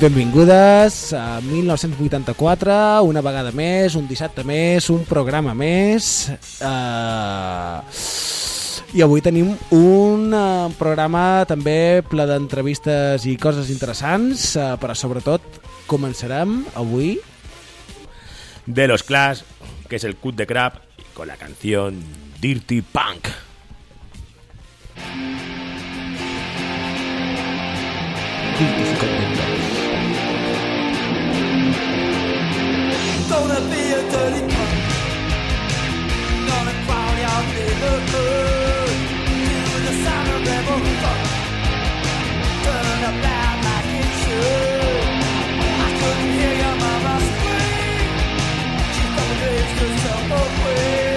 Benvingudes a 1984, una vegada més, un dissabte més, un programa més. Uh, I avui tenim un uh, programa també ple d'entrevistes i coses interessants, uh, però sobretot començarem avui... De los Clash, que es el cut de Crab, con la canción Dirty Punk. 真想后悔。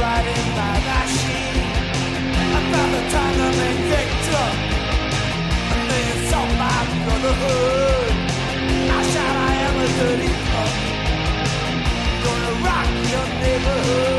Riding machine About the time the men get And they insult my brotherhood I shout I am Gonna rock your neighborhood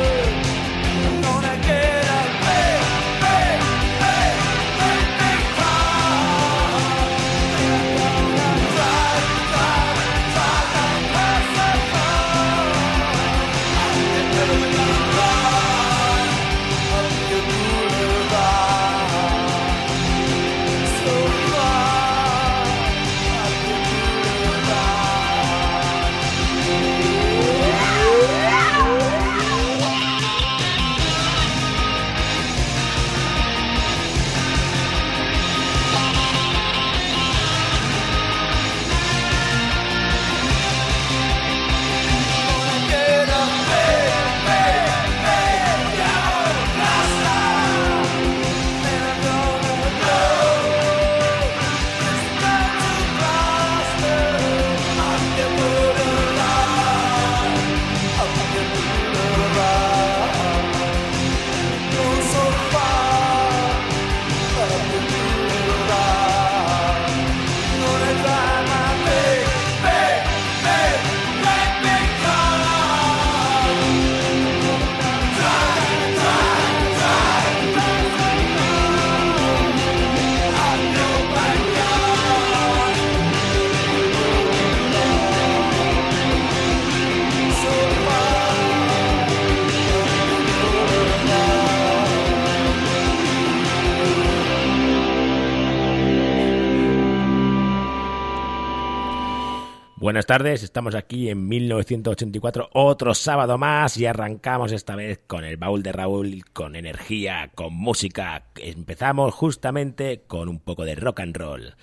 buenas tardes. Estamos aquí en 1984, otro sábado más y arrancamos esta vez con el baúl de Raúl, con energía, con música. Empezamos justamente con un poco de rock and roll.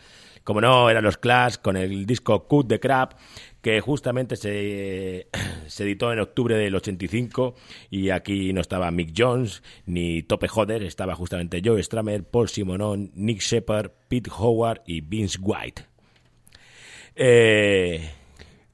Como no, eran los Clash con el disco Cut the Crap, que justamente se, editó en octubre del 85 y aquí no estaba Mick Jones ni Tope Hodder, estaba justamente Joe Stramer, Paul Simonon, Nick Shepard, Pete Howard y Vince White. Eh,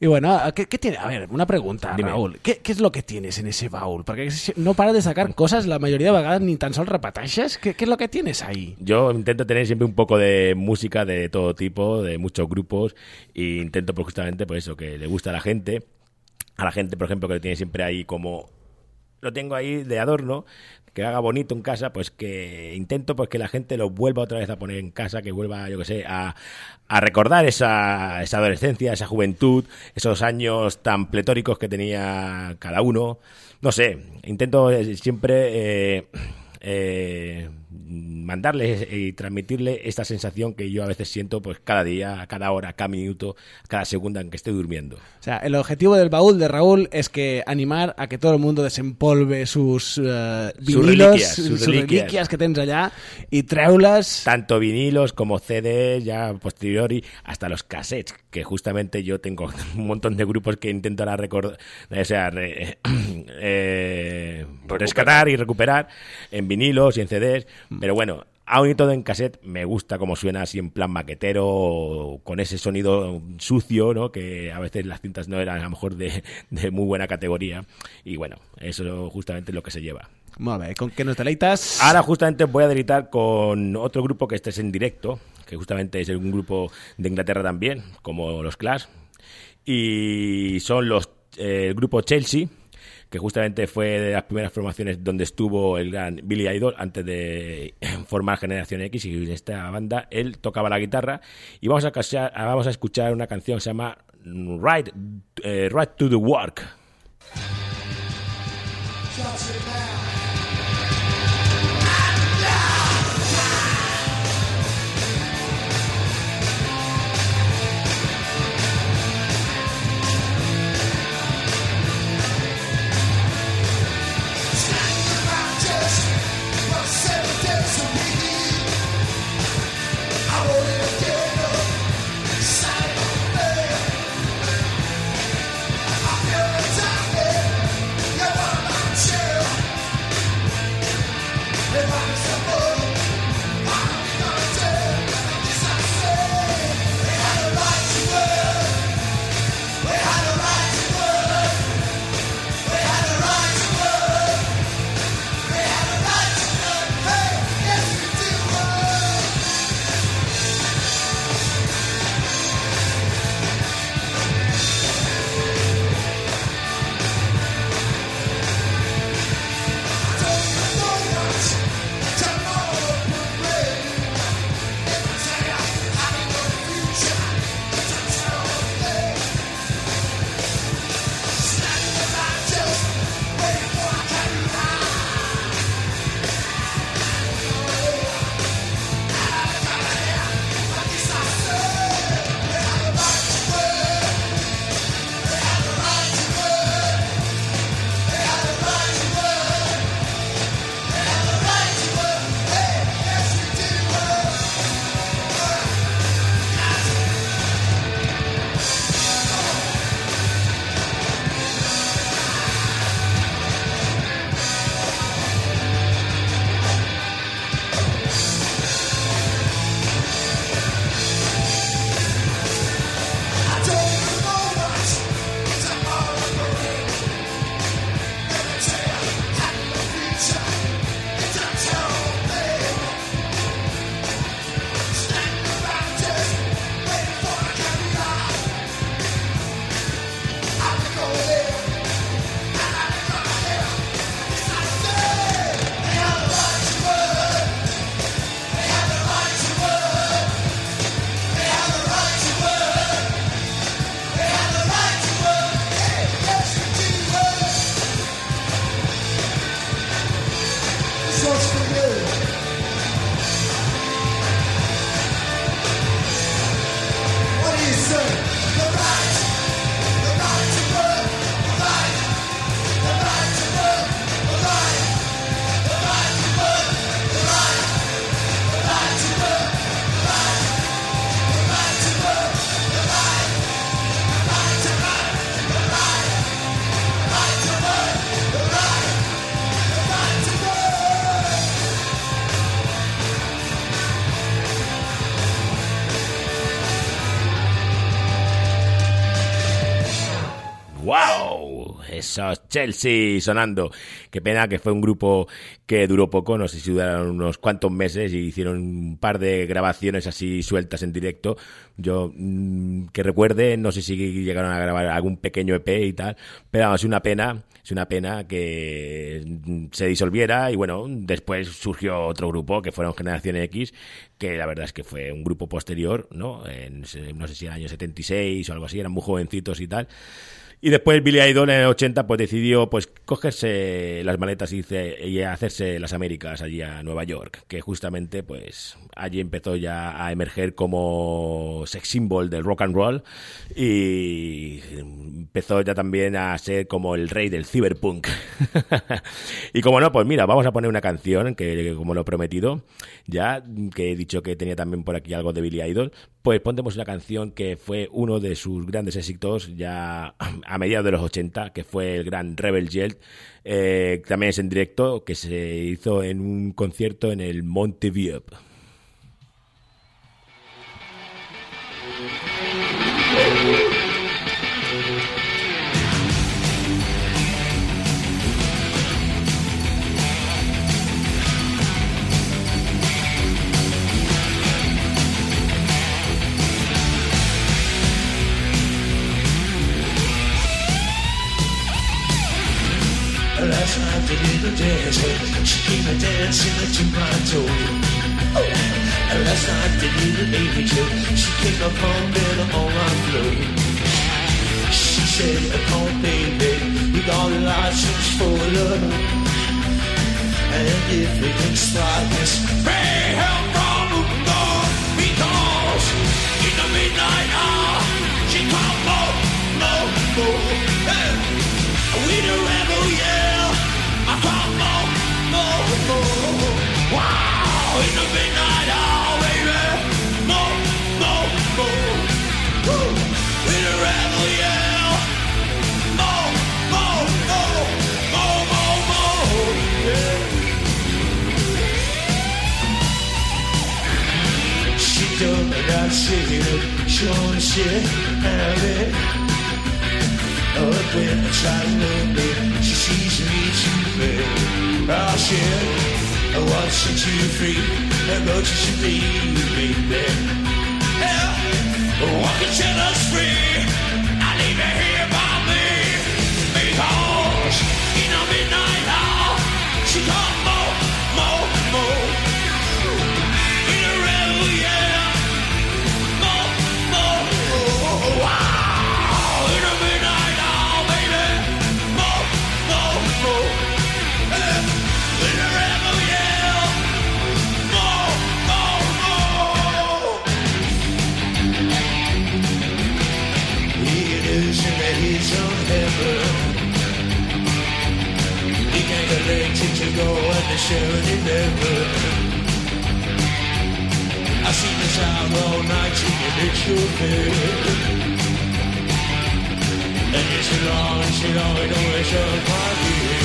y bueno, ¿qué, ¿qué, tiene? A ver, una pregunta, Dime. Raúl. ¿Qué, ¿Qué, es lo que tienes en ese baúl? Porque no para de sacar cosas la mayoría de vegades ni tan solo repeteixes. ¿Qué, ¿Qué es lo que tienes ahí? Yo intento tener siempre un poco de música de todo tipo, de muchos grupos, e intento pues, justamente por eso, que le gusta a la gente. A la gente, por ejemplo, que lo tiene siempre ahí como... Lo tengo ahí de adorno, que haga bonito en casa, pues que intento pues que la gente lo vuelva otra vez a poner en casa, que vuelva, yo que sé, a, a recordar esa, esa adolescencia, esa juventud, esos años tan pletóricos que tenía cada uno. No sé, intento eh, siempre eh, eh, mandarle y transmitirle esta sensación que yo a veces siento pues cada día, cada hora, cada minuto, cada segunda en que estoy durmiendo. O sea, el objetivo del baúl de Raúl es que animar a que todo el mundo desempolve sus uh, vinilos, reliquias, sus, sus reliquias. reliquias. que tens allá y treules... Tanto vinilos como CDs, ya posteriori, hasta los cassettes, que justamente yo tengo un montón de grupos que intento ahora recordar, o sea, re, eh, rescatar y recuperar en vinilos y en CDs, pero bueno, aún y todo en cassette me gusta como suena así en plan maquetero, con ese sonido sucio, ¿no? Que a veces las cintas no eran a lo mejor de, de muy buena categoría. Y bueno, eso justamente es lo que se lleva. Bé, ¿con qué nos deleitas? Ahora justamente voy a deleitar con otro grupo que este es en directo, que justamente es un grupo de Inglaterra también, como los Clash. Y son los eh, el grupo Chelsea, que justamente fue de las primeras formaciones donde estuvo el gran Billy Idol antes de formar Generación X y en esta banda él tocaba la guitarra y vamos a, escuchar, vamos a escuchar una canción que se llama Right, eh, right to the Work. Chelsea sonando. Qué pena que fue un grupo que duró poco, no sé si duraron unos cuantos meses y hicieron un par de grabaciones así sueltas en directo. Yo mm, que recuerde, no sé si llegaron a grabar algún pequeño EP y tal, pero es una pena, es una pena que mm, se disolviera y bueno, después surgió otro grupo que fueron Generación X, que la verdad es que fue un grupo posterior, ¿no? En, no sé si en el año 76 o algo así, eran muy jovencitos y tal. Y después Billy Idol en el 80 pues decidió pues cogerse las maletas y, hacerse las Américas allí a Nueva York, que justamente pues allí empezó ya a emerger como sex symbol del rock and roll y empezó ya también a ser como el rey del cyberpunk. y como no, pues mira, vamos a poner una canción que como lo he prometido, ya que he dicho que tenía también por aquí algo de Billy Idol, pues pondremos una canción que fue uno de sus grandes éxitos ya a mediados de los 80, que fue el gran Rebel Yell, eh, también es en directo, que se hizo en un concierto en el Monte Last night they did a dance, she came a dancing to my door. And last night did an angel, she came up pumping on my floor. She said, "Come on, baby, we got a license for love, and if we can start this, pray help from above, because in the midnight hour she come more, more, more." Hey. We the rebel yell. 시기를 존시해야 돼 어때 찾는데 She sees me too bad Oh shit I wasn't free you should me? Yeah what can set us free I leave it here by me Because In a midnight hour She calls they kids will go and they share in. I see the sound all night singing it's your bed. And it's long and long and always hurt my ear.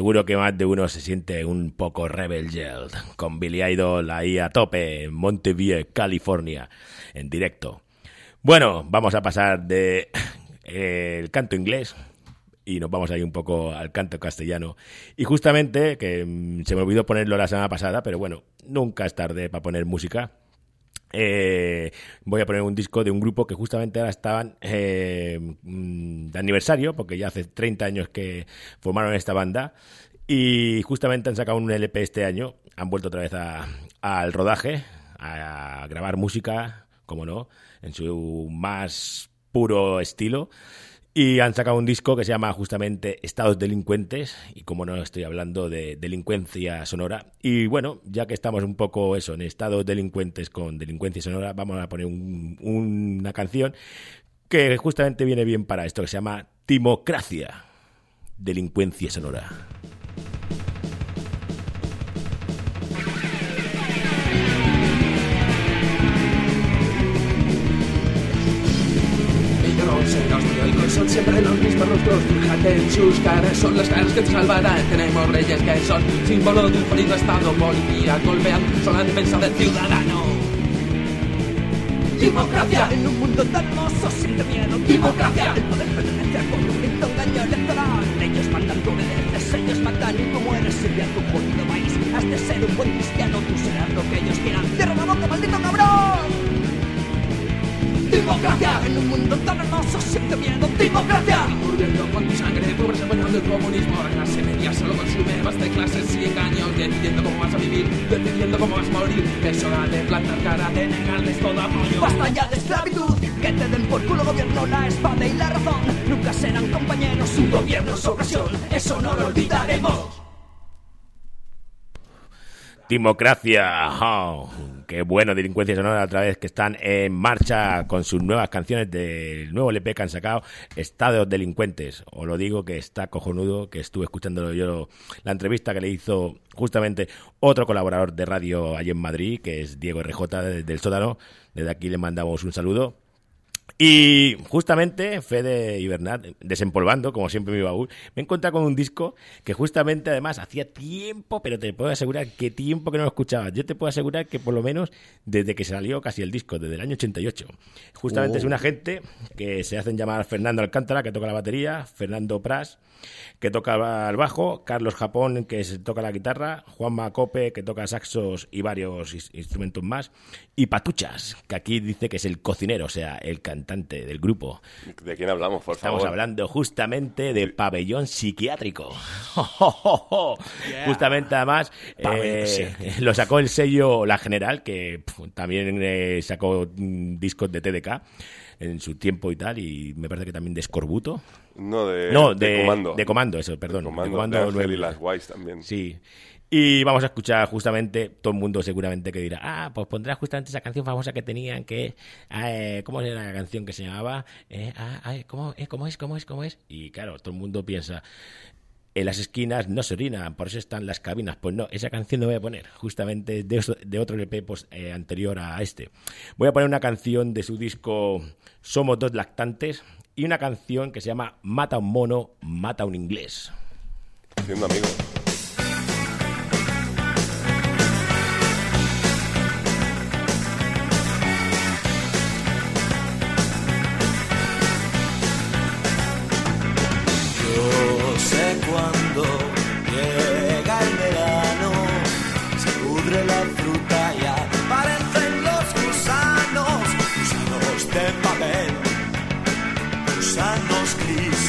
Seguro que más de uno se siente un poco Rebel con Billy Idol ahí a tope en Montevideo, California, en directo. Bueno, vamos a pasar de eh, el canto inglés y nos vamos ahí un poco al canto castellano. Y justamente, que mm, se me olvidó ponerlo la semana pasada, pero bueno, nunca es tarde para poner música. Eh, voy a poner un disco de un grupo que justamente ahora estaban eh, mm, de aniversario, porque ya hace 30 años que formaron esta banda. Y justamente han sacado un LP este año, han vuelto otra vez al rodaje, a grabar música, como no, en su más puro estilo. Y han sacado un disco que se llama justamente Estados Delincuentes, y como no estoy hablando de delincuencia sonora. Y bueno, ya que estamos un poco eso, en estados delincuentes con delincuencia sonora, vamos a poner un- una canción que justamente viene bien para esto, que se llama Timocracia, delincuencia sonora. Son siempre los mismos rostros. Fíjate en sus caras, son las caras que te salvarán. Tenemos reyes que son símbolo de un jodido estado. Policía golpean, son la defensa del ciudadano. Democracia. En un mundo tan hermoso siente miedo Democracia. El poder pertenece a corrupto engaño electoral. Ellos mandan, tú obedeces, ellos matan Y como eres sirve a tu jodido país Has de ser un buen cristiano, tú serás lo que ellos quieran. ¡Cierra la boca, maldito cabrón! Democracia En un mundo tan hermoso siente miedo ¡Democracia! Muriendo con tu sangre, pobres apoyando el comunismo La clase media solo consume más de clases y engaños Decidiendo cómo vas a vivir, decidiendo cómo vas a morir Es hora de plantar cara, de negarles todo apoyo Basta ya de esclavitud, que te den por culo gobierno la espada y la razón. Nunca serán compañeros, un gobierno es opresión, eso no lo olvidaremos. Timocracia, oh, qué bueno, delincuencia sonora otra vez que están en marcha con sus nuevas canciones del nuevo LP que han sacado, Estados Delincuentes. Os lo digo que está cojonudo, que estuve escuchándolo yo, la entrevista que le hizo justamente otro colaborador de radio allí en Madrid, que es Diego RJ de- del Sótano. Desde aquí le mandamos un saludo. Y justamente, Fede y Bernat, desempolvando, como siempre mi baúl, me he encontrado con un disco que justamente, además, hacía tiempo, pero te puedo asegurar que tiempo que no lo escuchaba. Yo te puedo asegurar que por lo menos desde que salió casi el disco, desde el año 88. Justamente es una gente que se hacen llamar Fernando Alcántara, que toca la batería, Fernando Pras, que toca el bajo, Carlos Japón, que toca la guitarra, Juanma Cope, que toca saxos y varios instrumentos más, y Patuchas, que aquí dice que es el cocinero, o sea, el cantante del grupo. ¿De quién hablamos, por Estamos favor? hablando justamente de pabellón psiquiátrico. Justamente, además, eh, lo sacó el sello La General, que también eh, sacó mm, discos de TDK en su tiempo y tal, y me parece que también de Escorbuto. No, de, no, de de, Comando. de Comando, eso, perdón. Comando, de Comando de Ángel y las Guays también. Sí. Y vamos a escuchar justamente, todo el mundo seguramente que dirá, ah, pues pondrás justamente esa canción famosa que tenían, que, eh, ¿cómo era la canción que se llamaba? Eh, ah, ¿cómo, eh, ¿Cómo es? ¿Cómo es? ¿Cómo es? Y claro, todo el mundo piensa, en las esquinas no se orinan, por eso están las cabinas. Pues no, esa canción no voy a poner, justamente de, de otro LP pues, eh, anterior a este. Voy a poner una canción de su disco Somos dos lactantes y una canción que se llama Mata un mono, mata un inglés. Yo sé cuando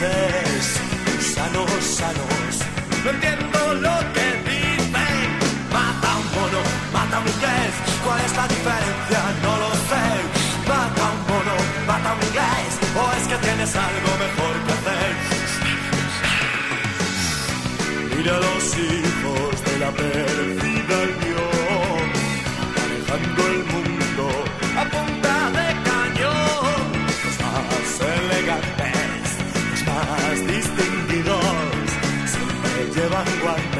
gusanos sanos. No entiendo lo que dicen. Mata un mono, mata un inglés. ¿Cuál es la diferencia? No lo sé. Mata un mono, mata un inglés. ¿O es que tienes algo mejor que hacer? Mira a los hijos de la perdida one.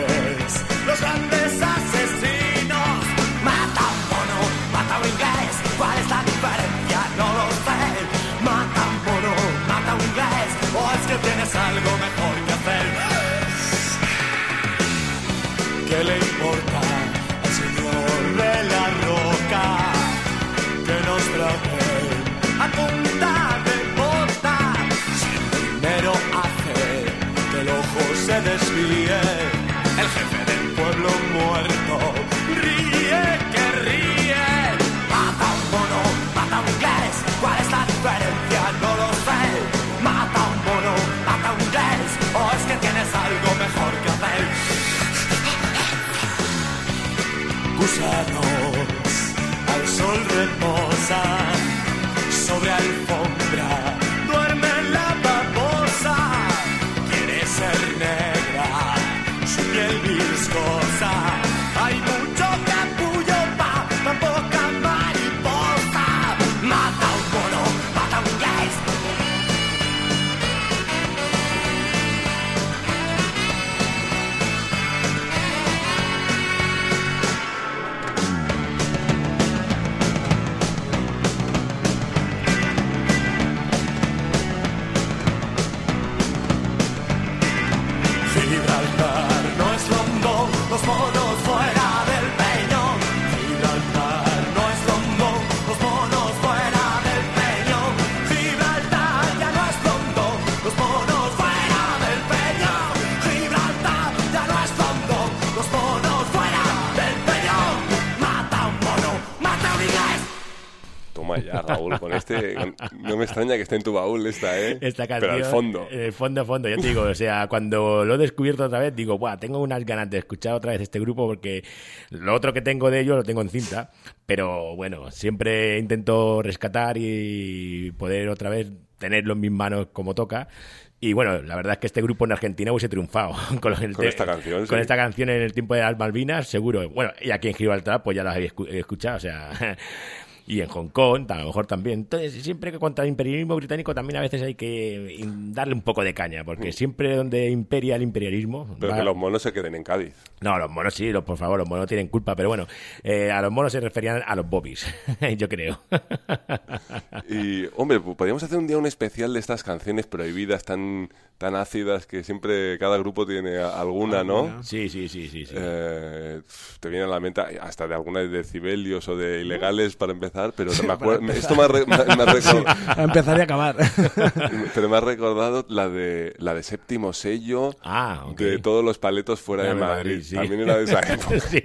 Este. No me extraña que esté en tu baúl esta, ¿eh? Esta canción. Pero al fondo. eh, fondo, fondo, ya te digo. O sea, cuando lo he descubierto otra vez, digo, Buah, tengo unas ganas de escuchar otra vez este grupo porque lo otro que tengo de ellos lo tengo en cinta. Pero bueno, siempre intento rescatar y poder otra vez tenerlo en mis manos como toca. Y bueno, la verdad es que este grupo en Argentina hubiese triunfado con, el Con esta canción, Con sí. esta canción en el tiempo de las Malvinas, seguro. Bueno, y aquí en Gibraltar, pues ya las habéis escu- escuchado, o sea. Y en Hong Kong, a lo mejor también. Entonces, siempre que contra el imperialismo británico también a veces hay que in- darle un poco de caña, porque siempre donde imperia el imperialismo... Mm. Pero va- que los monos se queden en Cádiz. No, los monos sí, los- por favor, los monos tienen culpa, pero bueno, eh, a los monos se referían a los bobbies, yo creo. Y, hombre, pues podríamos hacer un día un especial de estas canciones prohibidas tan, tan ácidas que siempre cada grupo tiene alguna, ¿no? Sí, sí, sí, sí. sí. Eh, te viene a la mente hasta de algunas de decibelios o de ilegales para empezar, pero me acuerdo, esto me ha, re- me ha- me ha recordado, A empezar y acabar. pero me ha recordado la de la de séptimo sello Ah, ok. de todos los paletos fuera de Madrid. Madrid, sí. También era de esa época. Sí.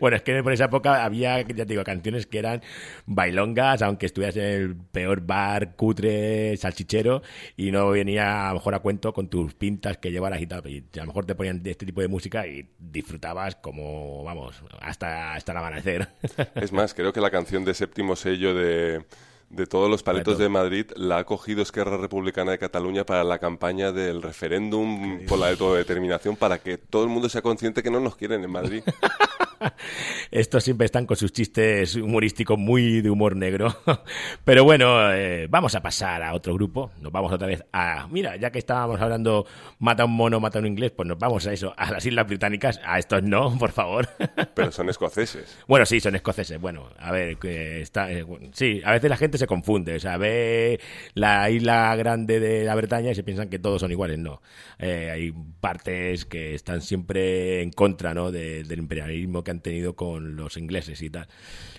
Bueno, es que por esa época había, ya te digo, canciones que eran bailongas, aunque estuvieras en el peor bar, cutre, salchichero, y no venía a lo mejor a cuento con tus pintas que llevaras y tal. Y a lo mejor te ponían este tipo de música y disfrutabas como, vamos, hasta, hasta el amanecer. Es más, creo que la canción de séptimo sello de, de todos los paletos Paleto. de Madrid la ha cogido Esquerra Republicana de Cataluña para la campaña del referéndum por la autodeterminación para que todo el mundo sea consciente que no nos quieren en Madrid. Estos siempre están con sus chistes humorísticos muy de humor negro. Pero bueno, eh, vamos a pasar a otro grupo. Nos vamos otra vez a... Mira, ya que estábamos hablando mata un mono, mata un inglés, pues nos vamos a eso, a las Islas Británicas. A estos no, por favor. Pero son escoceses. Bueno, sí, son escoceses. Bueno, a ver, que está, eh, sí, a veces la gente se confunde. O sea, ve la isla grande de la Bretaña y se piensan que todos son iguales. No, Eh, hay partes que están siempre en contra, ¿no? de- del imperialismo que han tenido con los ingleses y tal.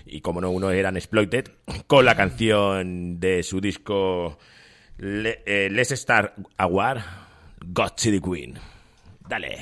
Y como no, uno eran exploited con la canción de su disco Le- eh, Let's Start a War, God to the Queen. Dale.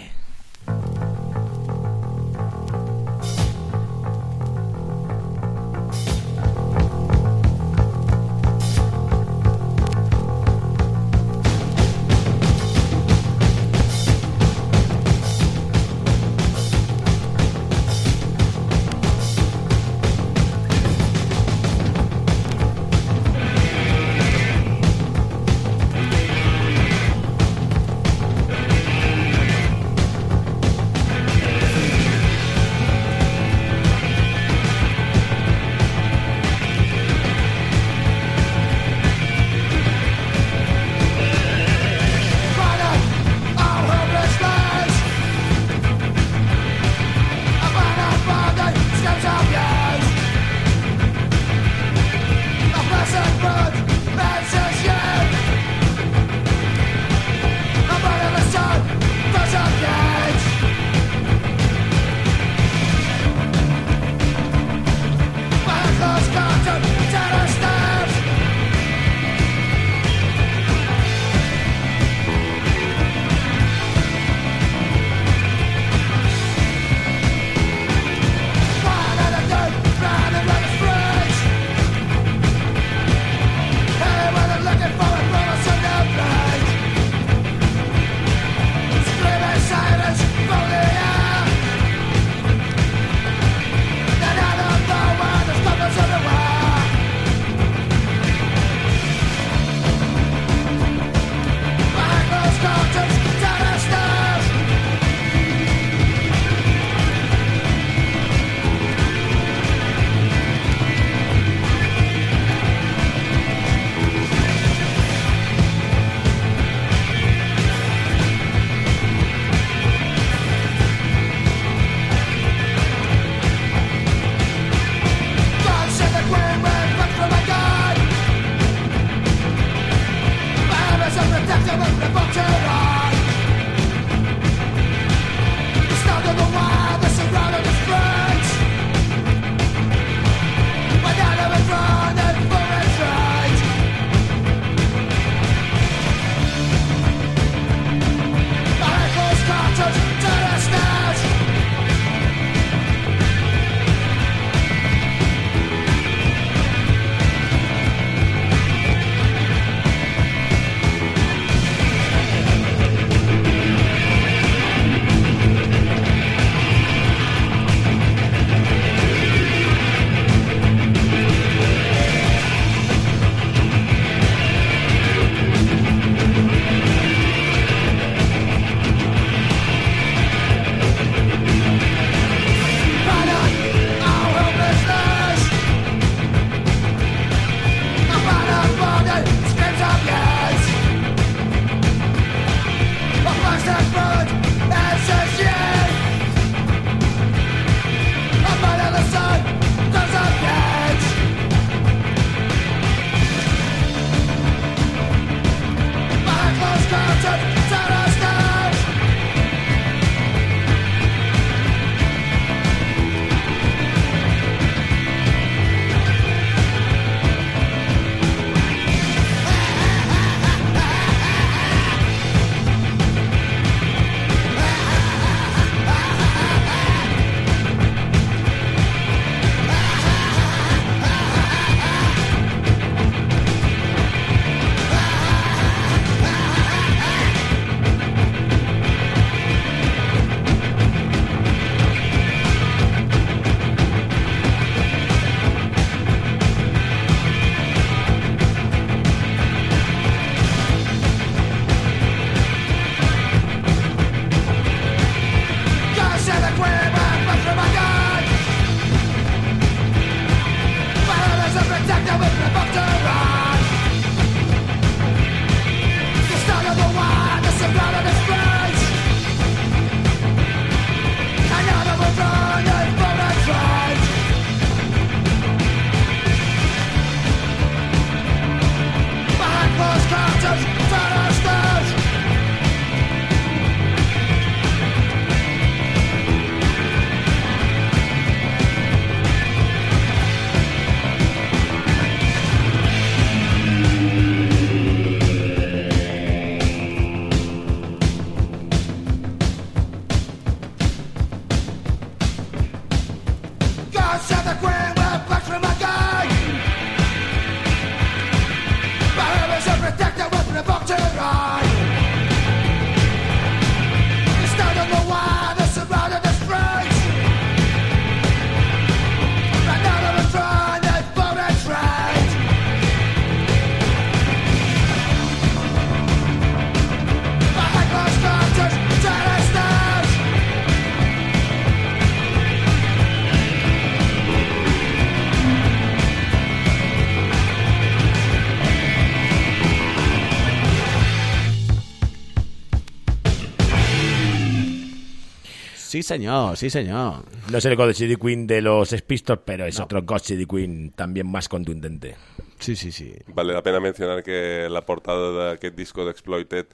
Sí, senyor, sí, senyor. No es el God City Queen de los Pistols, pero es otro God City Queen también más contundente. Sí, sí, sí. Vale la pena mencionar que la portada d'aquest disco d'Exploited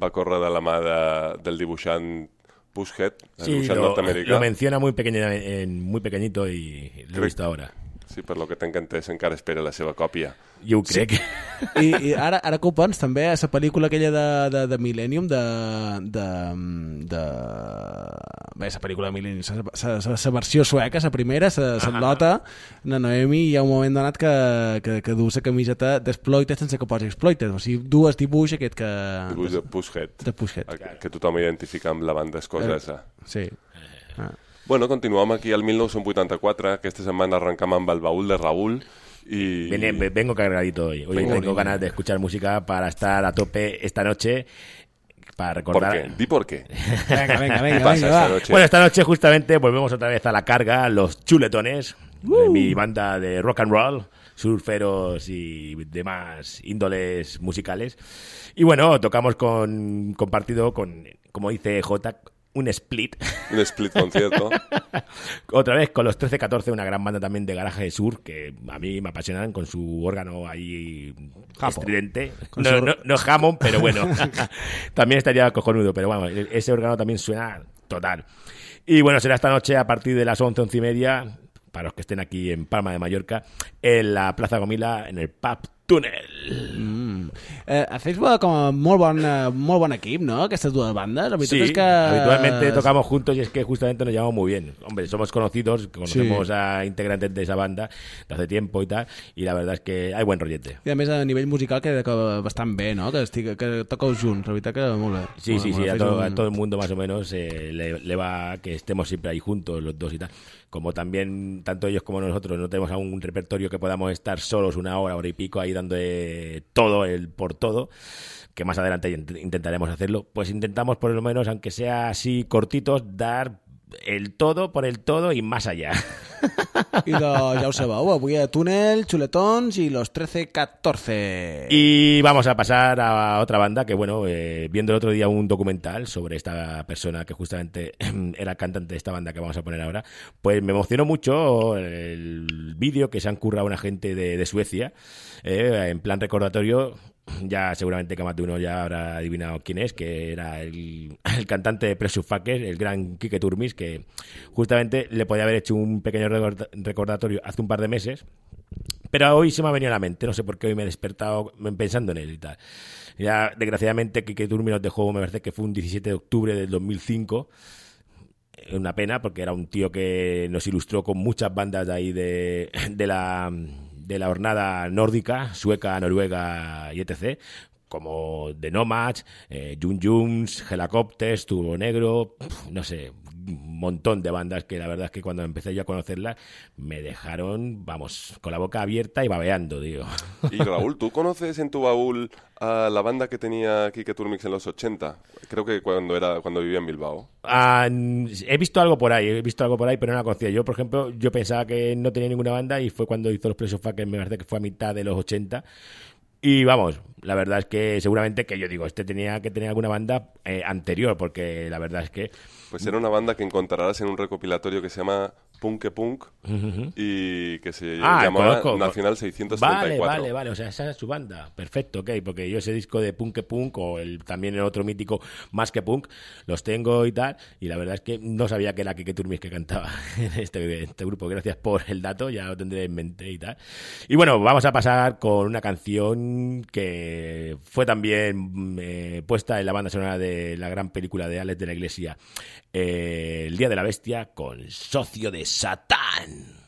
va córrer de la mà de, del dibuixant Pushhead, el Sí, dibuixant lo, nord-americà. lo menciona muy, pequeña, en- muy pequeñito y lo he visto ahora. Sí, per lo que tenc entès, encara espera la seva còpia. Yo creo que... I, i ara, ara que ho pens, també, a la pel·lícula aquella de, de, de Millennium, de... de, de... Bé, la pel·lícula de Millennium, la versió sueca, la primera, la Lota, la Noemi, hi ha un moment donat que, que, que du la camiseta d'Exploited sense que posi Exploited. O sigui, dues dibuix aquest que... Dibuix de Pushhead, de Pushhead. que, que tothom identifica amb la banda escocesa. Sí. Ah. Bueno, continuem aquí al 1984. Aquesta setmana arrencam amb el baúl de Raúl. Ve- vengo cargadito hoy. Hoy tengo ganas de escuchar música para estar a tope esta noche. Para ¿Por recordar. qué? Di por qué. Venga, venga, ¿Qué venga, pasa venga, esta va. noche? Bueno, esta noche justamente volvemos otra vez a la carga, los chuletones, de mi banda de rock and roll, surferos y demás índoles musicales. Y bueno, tocamos con compartido con, como dice J, un split. Un split concierto. Otra vez con los 1314, una gran banda también de garaje de sur que a mí me apasionan con su órgano ahí estridente. Con No, su- no, no es Hammond, pero bueno, también estaría cojonudo. Pero bueno, ese órgano también suena total. Y bueno, será esta noche a partir de las 11, 11 y media, para los que estén aquí en Palma de Mallorca, en la Plaza Gomila, en el Pub Túnel. Mm. Eh, hacéis bo- com a molt bon, eh, molt bon equip, no?, dues bandes. La veritat Sí, és que... habitualmente tocamos juntos y es que justamente nos llevamos muy bien. Hombre, somos conocidos, conocemos a integrantes de esa banda de hace tiempo y tal, y la verdad es que hay buen rollete. I a més a nivell musical queda que bastant bé, no? Que, estic, que toqueu junts, la veritat que molt bé. Sí, Molt sí, sí, a todo, Fes a un- todo el mundo más o menos eh, le, le va que estemos siempre ahí juntos los dos y tal. Como también, tanto ellos como nosotros, no tenemos aún un repertorio que podamos estar solos una hora, hora y pico ahí dando todo, el por todo, que más adelante int- intentaremos hacerlo, pues intentamos por lo menos, aunque sea así cortitos, dar el todo por el todo y más allá. I de, ja ho sabeu, avui a Túnel, Xuletons i los 13-14. Y vamos a pasar a otra banda que, bueno, eh, viendo el otro día un documental sobre esta persona que justamente era cantante de esta banda que vamos a poner ahora, pues me emocionó mucho el vídeo que se han currado una gente de, de Suecia, eh, en plan recordatorio. Ya seguramente que más de uno ya habrá adivinado quién es, que era el, el cantante de Fuckers, el gran Kike Turmis, que justamente le podía haber hecho un pequeño recorda- recordatorio hace un par de meses, pero hoy se me ha venido a la mente, no sé por qué hoy me he despertado pensando en él y tal. Ya, desgraciadamente, Kike Turmi nos dejó, me parece que fue un 17 de octubre del 2005. Eh, Una pena, porque era un tío que nos ilustró con muchas bandas de ahí de, de la de la jornada nórdica, sueca, noruega y etc., como The Nomads, eh, Jun Juns, Helicopters, Turbo Negro, no sé, montón de bandas que la verdad es que cuando empecé yo a conocerlas me dejaron, vamos, con la boca abierta y babeando, digo. Y Raúl, ¿tú conoces en tu baúl a la banda que tenía Kike Turmix en los 80? Creo que cuando era cuando vivía en Bilbao. Ah, he visto algo por ahí, he visto algo por ahí, pero no la conocía. Yo, por ejemplo, yo pensaba que no tenía ninguna banda y fue cuando hizo los Precious Fuckers, me parece que fue a mitad de los 80. Y vamos, la verdad es que seguramente que yo digo, este tenía que tener alguna banda eh, anterior, porque la verdad es que Pues era una banda que encontrarás en un recopilatorio que se llama Punke Punk y que se Ah, llamaba conozco. Nacional 674. Vale, vale, vale. O sea, esa es su banda. Perfecto, ok. Porque yo ese disco de Punk que Punk o el, también el otro mítico Más que Punk los tengo y tal. Y la verdad es que no sabía que era Kike Turmis que cantaba en este, este grupo. Gracias por el dato, ya lo tendré en mente y tal. Y bueno, vamos a pasar con una canción que fue también mm, eh, puesta en la banda sonora de la gran película de Alex de la Iglesia, eh, El Día de la Bestia, con Socio de Satán.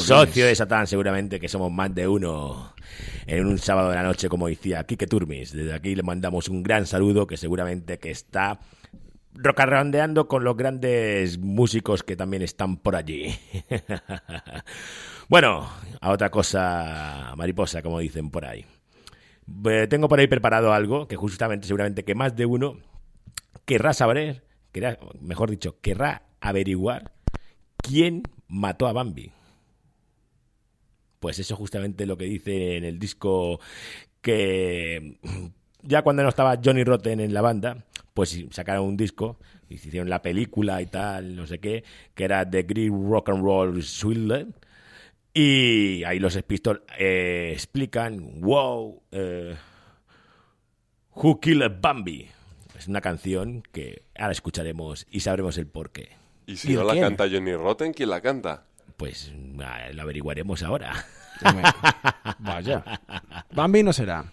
Socio de Satán, seguramente que somos más de uno en un sábado de la noche, como decía Quique Turmis. Desde aquí le mandamos un gran saludo que seguramente que está rocarrondeando con los grandes músicos que también están por allí. bueno, a otra cosa mariposa, como dicen por ahí. Eh, tengo por ahí preparado algo que justamente seguramente que más de uno querrá saber, querrá, mejor dicho, querrá averiguar quién mató a Bambi. Pues eso justamente lo que dice en el disco que ya cuando no estaba Johnny Rotten en la banda, pues sacaron un disco, hicieron la película y tal, no sé qué, que era The Great Rock and Roll Swindler. Y ahí los Pistols eh, explican, wow, eh, Who Killed Bambi. Es una canción que ahora escucharemos y sabremos el porqué. Y si ¿Y no la quién? canta Johnny Rotten, ¿quién la canta? Pues ah, lo averiguaremos ahora. Vaja. Bambi no serà.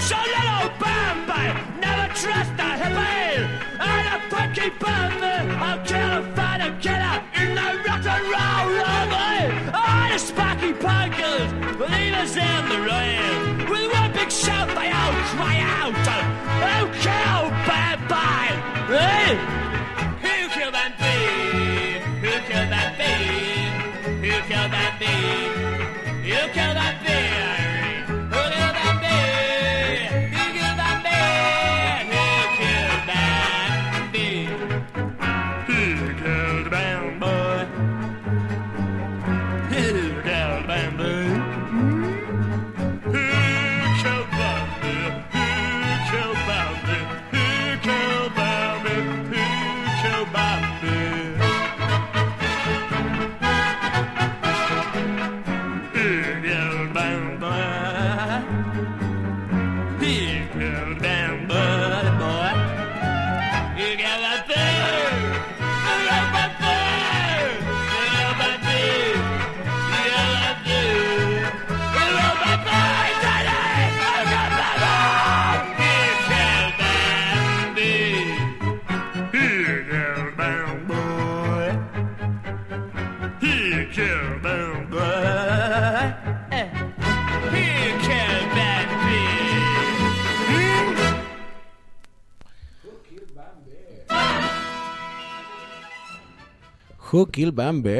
Shall little Bambi? Never trust a hippie! And a punky Bambi! I'll kill a killer in the rock and roll robbery! All the sparky punkers! Us in the rain! With one big shout they all cry out! Who killed Bambi? Hey! Who killed Bambi? Who killed Bambi? Who killed Bambi? Who killed Bambi? Who Killed Bambi?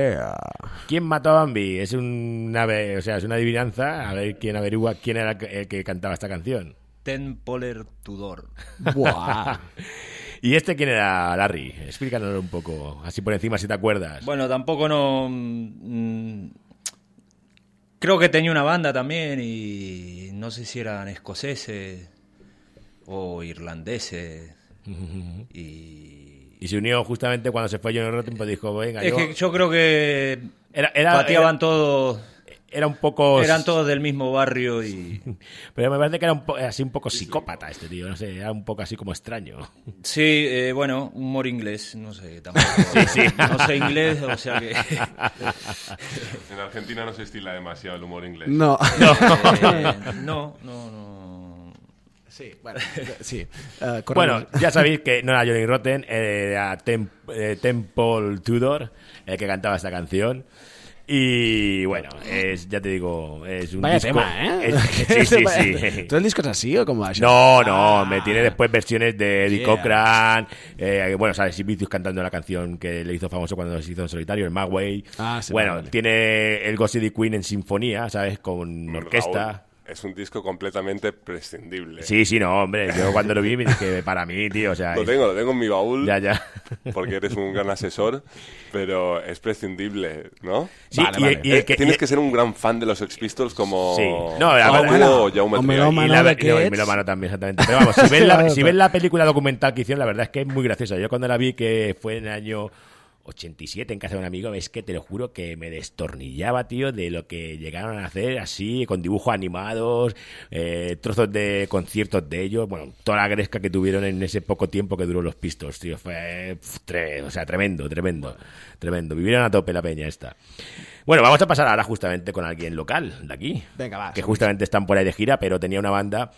¿Quién mató a Bambi? Es una, o sea, es una adivinanza. A ver quién averigua quién era el que cantaba esta canción. Ten Poller Tudor. Buah. ¿Y este quién era, Larry? Explícanos un poco, así por encima si te acuerdas. Bueno, tampoco no. mm, creo que tenía una banda también y no sé si eran escoceses o irlandeses. y. Y se unió justamente cuando se fue Johnny Rotten, pues dijo, venga, Es yo... que yo creo que Era, era, pateaban era- todos. era un poco... Eran todos del mismo barrio y. Pero me parece que era un po- así un poco psicópata este tío, no sé, era un poco así como extraño. Sí, eh, bueno, humor inglés, no sé, tampoco. No sé inglés, o sea que. En Argentina no se estila demasiado el humor inglés. No. Eh, no, no, no. Sí, bueno, sí. Correcte. Bueno, ya sabéis que no era Johnny Rotten, era Tem- eh, Temple Tudor el que cantaba esta canción. Y bueno, es, ya te digo, es un Vaya disco. tema, ¿eh? es- sí, sí, sí. ¿Tú el disco es así o cómo va això? No, no, Ah. me tiene después versiones de Eddie Yeah. Cochran, eh, bueno, sabes, Vicious cantando la canción que le hizo famoso cuando se hizo en solitario, el Magway. Ah, sí, bueno, vale, tiene el Gossip Queen en sinfonía, ¿sabes? Con orquesta. Es un disco completamente prescindible. Sí, sí, no, hombre, yo cuando lo vi me dije, para mí, tío, o sea... Lo es- tengo, lo tengo en mi baúl. Ya, ya. Porque eres un gran asesor, pero es prescindible, ¿no? Sí, Vale, y, vale. y el Eh, que- Tienes y- que ser un gran fan de los Sex Pistols como Sí. No, la Paco verdad- o Jaume y la, no, y melómano también, exactamente. Pero vamos, si ves, la, si ves la película documental que hicieron, la verdad es que es muy graciosa. Yo cuando la vi, que fue en el año 87 en casa de un amigo, es que te lo juro que me destornillaba, tío, de lo que llegaron a hacer así, con dibujos animados, eh, trozos de conciertos de ellos, bueno, toda la gresca que tuvieron en ese poco tiempo que duró los pistos, tío, fue, tre- o sea, tremendo, tremendo, tremendo. Vivieron a tope la peña esta. Bueno, vamos a pasar ahora justamente con alguien local de aquí. Venga, va, Que justamente están por ahí de gira, pero tenía una banda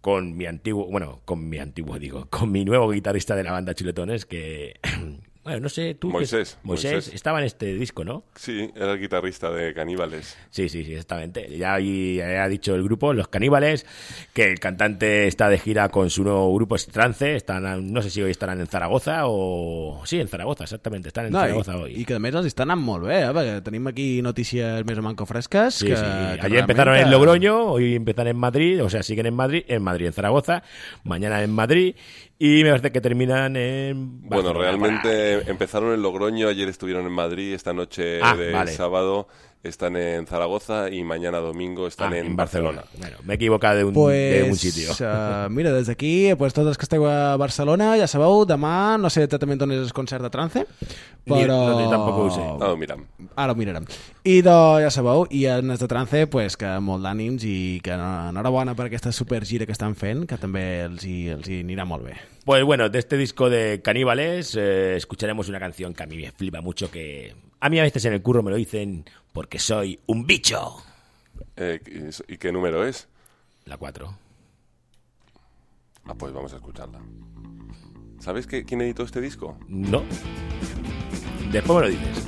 con mi antiguo, bueno, con mi antiguo digo, con mi nuevo guitarrista de la banda Chuletones que, bueno, no sé, tú... que- Moisés, Moisés, estaba en este disco, ¿no? Sí, era el guitarrista de Caníbales. Sí, sí, sí, exactamente. Ya ahí ha dicho el grupo, Los Caníbales, que el cantante está de gira con su nuevo grupo es Trance, están, no sé si hoy estarán en Zaragoza o... Sí, en Zaragoza, exactamente, están en No, Zaragoza i, hoy. I que a més els estan anant molt bé, eh? perquè tenim aquí notícies més o manco fresques. Sí, que, sí. que Ayer empezaron en Logroño, hoy empiezan en Madrid, o sea, siguen en Madrid, en Madrid, en Zaragoza, mañana en Madrid y me parece que terminan en. Bueno, Barcelona. realmente empezaron en Logroño, ayer estuvieron en Madrid, esta noche Ah, de vale. sábado están en Zaragoza y mañana domingo están Ah, en, Barcelona. Bueno, me he equivocado de un, Pues, de un sitio. uh, mira, des d'aquí, pues, tots els que esteu a Barcelona, ja sabeu, demà, no sé exactament on és el concert de trance, Ni- però... no, jo tampoc ho sé. Ah, mira, Ara ho mirarem. I de, ja sabeu, i en els de trance, pues, que molt d'ànims i que enhorabona per aquesta supergira que estan fent, que també els hi, els hi anirà molt bé. Pues bueno, de este disco de Caníbales eh, escucharemos una canción que a mí me flipa mucho, que a mí a veces en el curro me lo dicen porque soy un bicho. Eh, ¿y qué número es? La 4. Ah, pues vamos a escucharla. ¿Sabes qué- quién editó este disco? No. Después me lo dices.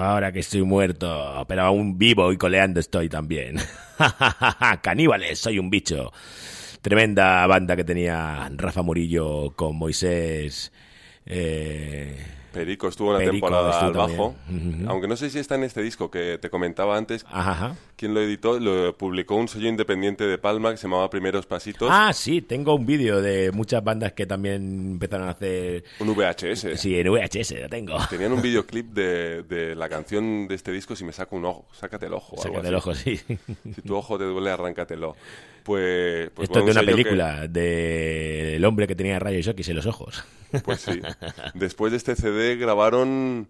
Ahora que estoy muerto, pero aún vivo y coleando estoy también. Caníbales, soy un bicho. Tremenda banda que tenía Rafa Murillo con Moisés. eh, Perico estuvo una Perico temporada al bajo, aunque no sé si está en este disco que te comentaba antes. Ajá. Quien lo editó, lo publicó un sello independiente de Palma que se llamaba Primeros Pasitos, Ah, sí, tengo un vídeo de muchas bandas que también empezaron a hacer... un VHS. Sí, en VHS, lo tengo. Tenían un videoclip de, de la canción de este disco, Si me saco un ojo, sácate el ojo. Sácate el ojo, sí. Si tu ojo te duele, arráncatelo. Pues, pues Esto es de un una sello que- película del hombre que tenía rayos X en los ojos. Pues sí. Después de este CD grabaron,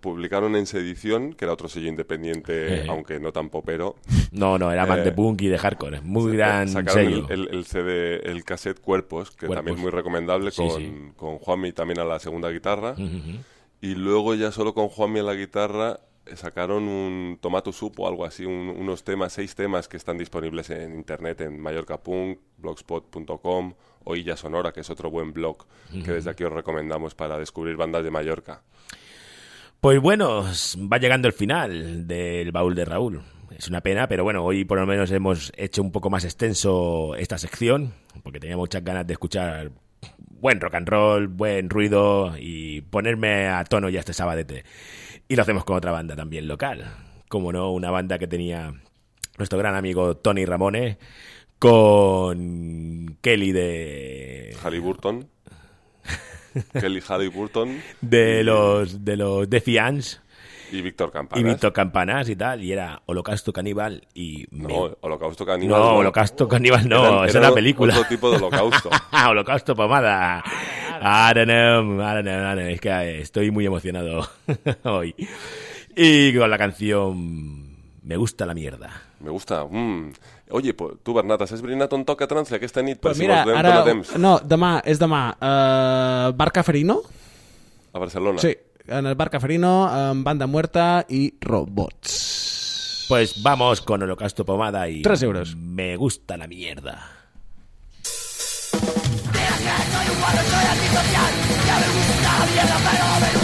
publicaron en Sedición, que era otro sello independiente, Eh. aunque no tan popero. No, no, era más Eh, de punk y de hardcore. Muy gran Sacaron sello. el, el- el CD, el cassette Cuerpos, que Cuerpos. también es muy recomendable, Sí, con, sí. con Juanmi también a la segunda guitarra. Y luego ya solo con Juanmi a la guitarra eh, sacaron un Tomato Soup o algo así, un- unos temas, seis temas que están disponibles en internet, en Mallorca Punk, blogspot.com o Illa Sonora, que es otro buen blog que desde aquí os recomendamos para descubrir bandas de Mallorca. Pues bueno, va llegando el final del baúl de Raúl. Es una pena, pero bueno, hoy por lo menos hemos hecho un poco más extenso esta sección, porque tenía muchas ganas de escuchar buen rock and roll, buen ruido y ponerme a tono ya este sabadete. Y lo hacemos con otra banda también local, como no, una banda que tenía nuestro gran amigo Tony Ramone con Kelly de Halliburton. Kelly Halliburton de los de los Defiance y Víctor Campanas. y Víctor Campanas y tal, y era Holocausto Caníbal y me- No, Holocausto Caníbal. No, Holocausto Caníbal no, era es la película. Otro tipo de holocausto. Holocausto pomada. I don't know, I don't know, I don't know. Es que eh, estoy muy emocionado hoy. Y con la canción Me gusta la mierda. Me gusta. Mm. Oye, pues, tu, Bernat, has esbrinat on toca trància aquesta nit? Per Pues si mira, mos ara... temps. No, demà, és demà. Uh, Bar Caferino? A Barcelona. Sí, el Bar Caferino, amb Banda Muerta i Robots. Pues vamos con Holocausto pomada y Tres euros. Me gusta la mierda. Pots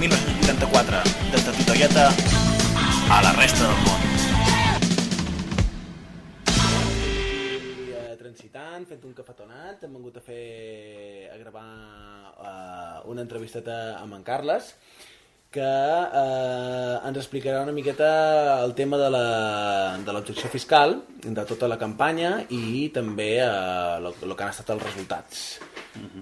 1984, des de Titoieta a la resta del món. Transitant, fent un cafetonat, hem vingut a fer a gravar uh, una entrevisteta amb en Carles que eh, ens explicarà una miqueta el tema de la- de l'objecció fiscal de tota la campanya i també eh, el que han estat els resultats.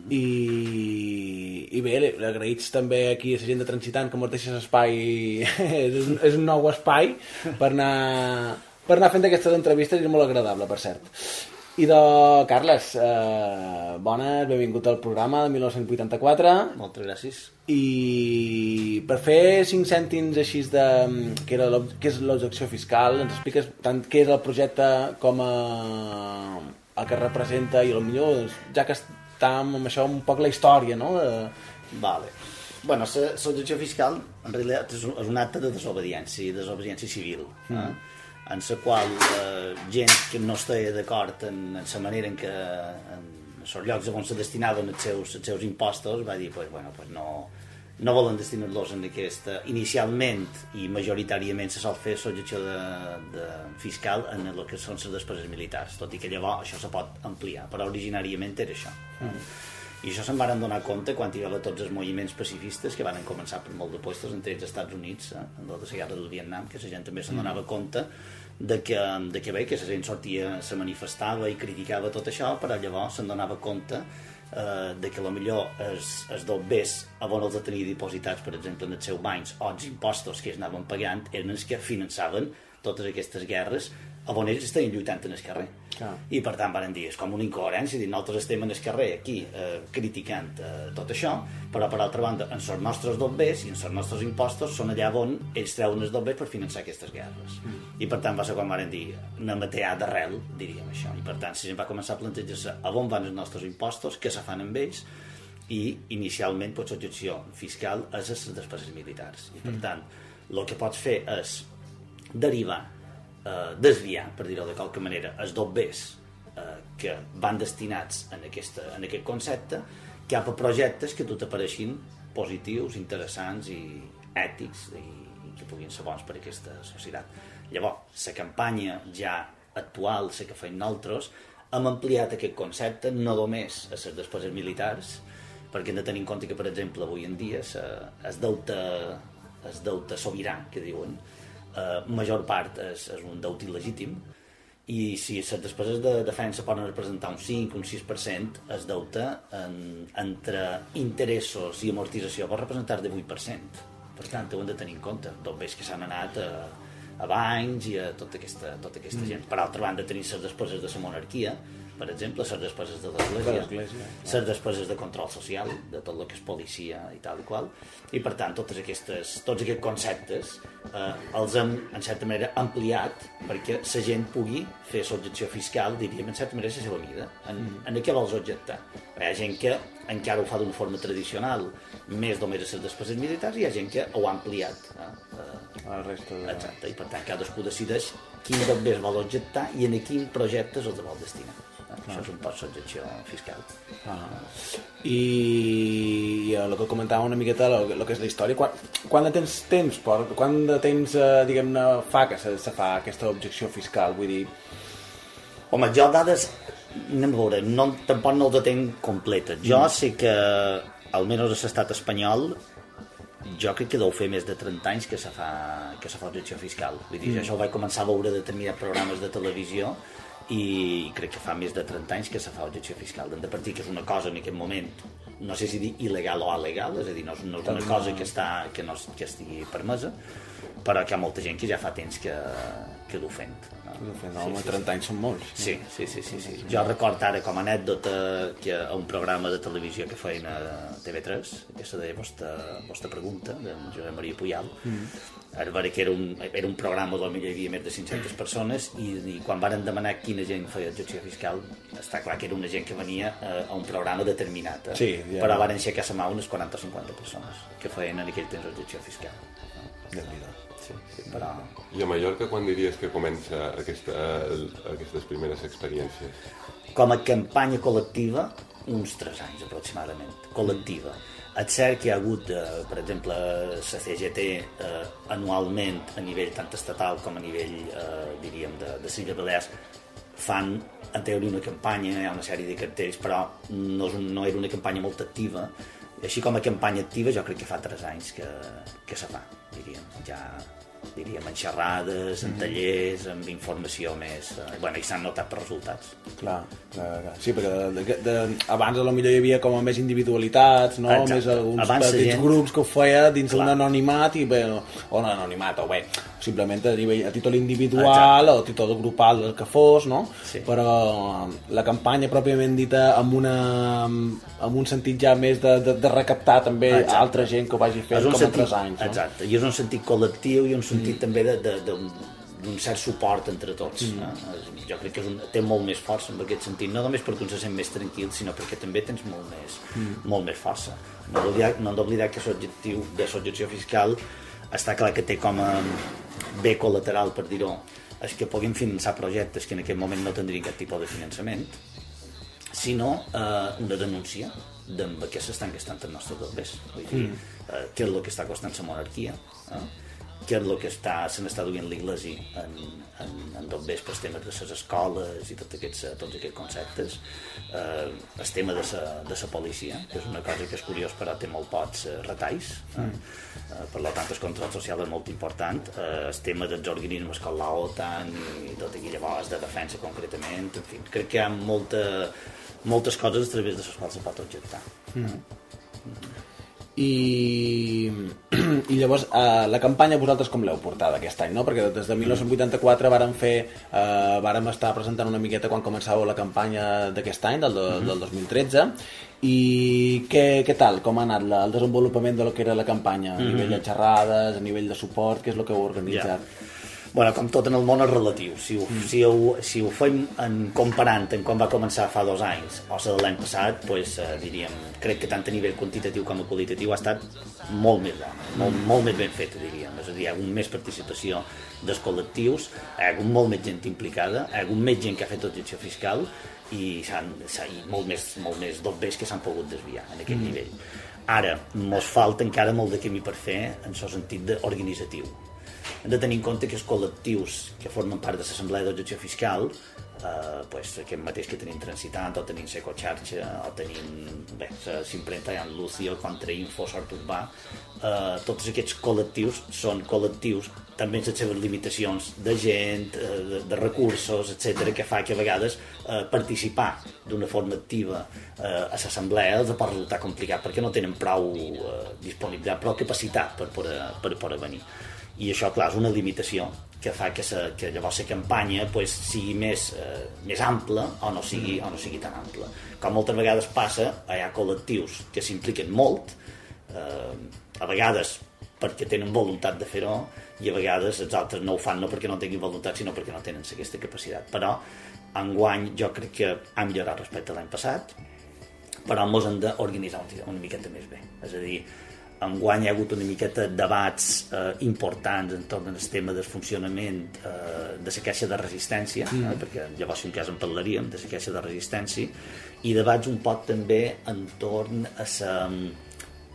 I, i bé, agraïts també aquí a la gent de Transitant que mos deixes espai és, un, és un nou espai per anar, per anar fent aquestes entrevistes i és molt agradable, per cert. I de Carles, eh, bones, benvingut al programa de 1984 Moltes gràcies. i per fer cinc cèntims així de què, era què és l'objecció fiscal, ens expliques tant què és el projecte com a, el que representa i millor doncs, ja que estàvem amb això un poc la història, no? De... Vale. Bueno, la subjecció fiscal en realitat és un, és un acte de desobediència, desobediència civil, eh? En la qual eh, gent que no està d'acord en, en la manera en què en els llocs on se destinaven els seus, els seus impostos va dir, pues, bueno, pues no, no volen destinar-los en aquesta inicialment i majoritàriament se sol fer l'objecció de, de fiscal en el que són les despeses militars tot i que llavors això se pot ampliar però originàriament era això. I això se'n van donar compte quan hi va haver tots els moviments pacifistes que van començar per molt de puestos entre els Estats Units, eh, en la de la guerra del Vietnam, que la gent també se'n donava compte de que, de que bé, que la gent sortia, se manifestava i criticava tot això, però llavors se'n donava compte eh, de que millor els, els dobbers a on els tenia dipositats, per exemple, en els seus banys o els impostos que ells anaven pagant eren els que finançaven totes aquestes guerres a on ells estaven lluitant en el carrer. Clar. I per tant van dir, és com una incoherència, dir, nosaltres estem en el carrer aquí eh, criticant eh, tot això, però per altra banda, en els nostres dobbers i en els nostres impostos són allà on ells treuen els dobbers per finançar aquestes guerres. Mm. I per tant va ser quan van dir, anem a tear d'arrel, diríem això. I per tant, si va començar a plantejar-se a on van els nostres impostos, què se fan amb ells, i inicialment pues, l'objecció fiscal és les despeses militars. I per tant, el que pots fer és derivar, eh, desviar, per dir-ho de qualque manera, els dobbers eh, que van destinats en, aquesta, en aquest concepte cap a projectes que a tu t'apareixin positius, interessants i ètics i, i que puguin ser bons per a aquesta societat. Llavors, la campanya ja actual, la que feim nosaltres, hem ampliat aquest concepte no només a les despeses militars, perquè hem de tenir en compte que, per exemple, avui en dia el deute, el deute sobirà, que diuen, eh, major part és, és un deute il·legítim, i si les despeses de defensa poden representar un 5, un 6%, el deute en, entre interessos i amortització pot representar de 8%. Per tant, ho hem de tenir en compte. Dobbers que s'han anat a, a bancs i a tota aquesta, tota aquesta mm. gent. Per altra banda, tenim les despeses de la monarquia, per exemple, les despeses de l'església, les despeses de control social, de tot el que és policia i tal i qual, i per tant totes aquestes, tots aquests conceptes eh, els hem, en certa manera, ampliat perquè la gent pugui fer l'objecció fiscal, diríem, en certa manera, a la seva mida. En, en què vols objectar? Hi ha gent que encara ho fa d'una forma tradicional, més només a les despeses militars, i hi ha gent que ho ha ampliat. Eh? Eh, El resta de... Exacte, i per tant cadascú decideix quin dobbers vol objectar i en a quin projectes els vol destinar. Això és un poc l'objecció fiscal. Ah. I el que comentàvem una miqueta el, el que és la història, quan, quan de temps, temps per, quan de temps, eh, diguem-ne, fa que se, se fa aquesta objecció fiscal? Vull dir, Home, jo dades, anem a veure, no, tampoc no els tenc completes. Jo Mm. sé que, almenys a l'estat espanyol, jo crec que deu fer més de 30 anys que se fa, que se fa objecció fiscal. Vull dir, Mm. això ho vaig començar a veure determinats programes de televisió i crec que fa més de 30 anys que se fa objecció fiscal. De partir que és una cosa en aquest moment, no sé si dir il·legal o alegal, és a dir, no és, no és una cosa que, està, que, no, que estigui permesa, però que hi ha molta gent que ja fa temps que, que l'ho fent. No? no, home, 30 anys són molts. Sí, sí, sí, sí, sí. Jo recordo ara com a anècdota que a un programa de televisió que feien a TV3, que se deia Vostra, vostra pregunta, de Josep Maria Puyal, mm. ara veure que era un, era un programa on hi havia més de 500 persones i, i quan varen demanar quina gent feia objecció fiscal, està clar que era una gent que venia a, a un programa determinat, eh? Sí, ja. però varen aixecar sa mà unes 40 o 50 persones que feien en aquell temps objecció fiscal. Déu-n'hi-do. Sí, sí, però... I a Mallorca quan diries que comença aquesta, el- aquestes primeres experiències? com a campanya col·lectiva uns 3 anys aproximadament, col·lectiva. És cert que hi ha hagut, eh, per exemple, la CGT eh, anualment a nivell tant estatal com a nivell, eh, diríem, de, de Silla Balears, fan en teoria una campanya, hi ha una sèrie de cartells, però no, és un, no era una campanya molt activa. Així com a campanya activa jo crec que fa 3 anys que, que se fa, diríem. Ja diríem, en xerrades, en tallers, amb informació més... Eh, bueno, i s'han notat resultats. Clar, clar, clar. Sí, perquè de, de, de, abans a lo millor hi havia com a més individualitats, no? Exacte. Més alguns Abans petits gent- grups que ho feia dins d'un anonimat i bé, o un anonimat, o bé, simplement a, nivell, a títol individual Exacte. o a títol grupal, el que fos, no? Sí. Però la campanya pròpiament dita amb, una, amb un sentit ja més de, de, de recaptar també Exacte. altra gent que ho vagi fent com sentit, altres anys, no? Exacte, i és un sentit col·lectiu i un sentit mm. també de, de, d'un d'un cert suport entre tots. Mm. Eh? Jo crec que és un, té molt més força en aquest sentit, no només perquè un se sent més tranquil, sinó perquè també tens molt més, mm. molt més força. No hem d'oblidar- no d'oblidar que l'objectiu de l'objecció fiscal està clar que té com a bé col·lateral, per dir-ho, és que puguin finançar projectes que en aquest moment no tindrien cap tipus de finançament, sinó eh, una denúncia d'en què s'estan gastant els nostres doblers. Mm. eh, què és el que està costant la monarquia, eh? Que és el que està, se n'està duint l'Iglesi en, en, en tot vespre, el tema de les escoles i tots aquests, eh, tots aquests conceptes. Eh, el tema de la de policia, que és una cosa que és curiós però té molt pocs eh, retalls. Eh? Eh, per tant, el control social és molt important. Eh, el tema dels organismes com l'OTAN i tot aquella llavors de defensa concretament. En fi, crec que hi ha molta, moltes coses a través de les quals se pot objectar. I, i llavors eh, la campanya vosaltres com l'heu portada aquest any, no? Perquè des de 1984 vàrem fer eh, vàrem estar presentant una miqueta quan començàveu la campanya d'aquest any, del, do- del 2013 i què, què tal? Com ha anat la, el desenvolupament de lo que era la campanya? A nivell de xerrades, a nivell de suport, què és el que heu organitzat? Bueno, com tot en el món és relatiu. Si ho, mm. si ho, si ho fem en comparant en quan va començar fa dos anys o la de l'any passat, pues, eh, diríem, crec que tant a nivell quantitatiu com a qualitatiu ha estat molt més bona, molt, molt més ben feta, diríem. És a dir, hi ha hagut més participació dels col·lectius, hi ha hagut molt més gent implicada, hi ha hagut més gent que ha fet objecció fiscal i, i molt més, molt més dobbers que s'han pogut desviar en aquest mm. nivell. Ara, mos falta encara molt de camí per fer en el sentit organitzatiu hem de tenir en compte que els col·lectius que formen part de l'Assemblea d'Objecció Fiscal eh, pues, aquest mateix que tenim Transitant o tenim Secoxarxa o tenim bé, s'imprenta en Lucio, Contrainfo, Sort Urbà eh, tots aquests col·lectius són col·lectius també amb les seves limitacions de gent, eh, de, de recursos, etc que fa que a vegades eh, participar d'una forma activa eh, a l'assemblea els pot resultar complicat perquè no tenen prou eh, disponibilitat, prou capacitat per poder, per poder venir i això, clar, és una limitació que fa que, sa, que llavors la campanya pues, sigui més, eh, més ampla o no, sigui, o no sigui tan ampla. Com moltes vegades passa, hi ha col·lectius que s'impliquen molt, eh, a vegades perquè tenen voluntat de fer-ho i a vegades els altres no ho fan no perquè no tinguin voluntat sinó perquè no tenen aquesta capacitat. Però enguany jo crec que ha millorat respecte a l'any passat però ens hem d'organitzar una, una miqueta més bé. És a dir, enguany hi ha hagut una miqueta de debats eh, importants entorn del tema del funcionament eh, de la caixa de resistència, mm. eh, perquè llavors si un cas en parlaríem, de la caixa de resistència, i debats un poc també entorn a la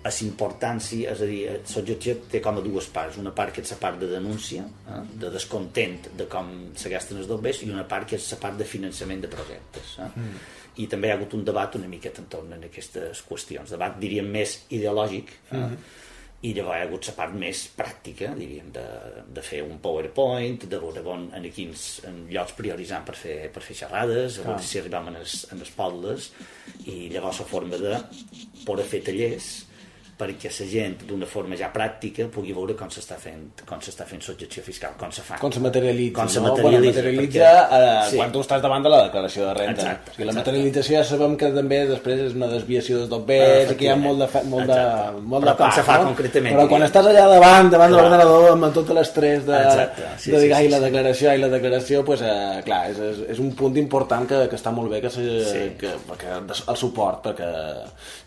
a la importància, és a dir, l'objecció té com a dues parts, una part que és la part de denúncia, eh, de descontent de com se gasten els bombers, i una part que és la part de finançament de projectes. Eh? Mm i també hi ha hagut un debat una miqueta entorn a aquestes qüestions. Debat, diríem, més ideològic, eh? Mhm. i llavors hi ha hagut la part més pràctica, diríem, de, de fer un PowerPoint, de veure on, en quins en llocs prioritzant per fer, per fer xerrades, a veure si arribàvem en els, en els pobles, i llavors la forma de poder fer tallers perquè la gent d'una forma ja pràctica pugui veure com s'està fent com s'està fent subjecció fiscal, com se fa Com se materialitza, com se no? materialitza, bueno, materialitza perquè- eh, sí. quan tu estàs davant de la declaració de renta. Exacte, o sigui, la exacte. materialització ja sabem que també després és una desviació dels dobbers, aquí hi ha molt de, fe- molt de, molt Però de com part, se fa no? concretament, Però quan estàs allà davant, davant de l'ordenador, amb tot l'estrès de, Exacte, sí, de sí, dir, sí, ai, la sí. declaració, ai, la declaració, pues, eh, clar, és, és, és un punt important que, que està molt bé que, se, Sí. que, perquè, el suport, perquè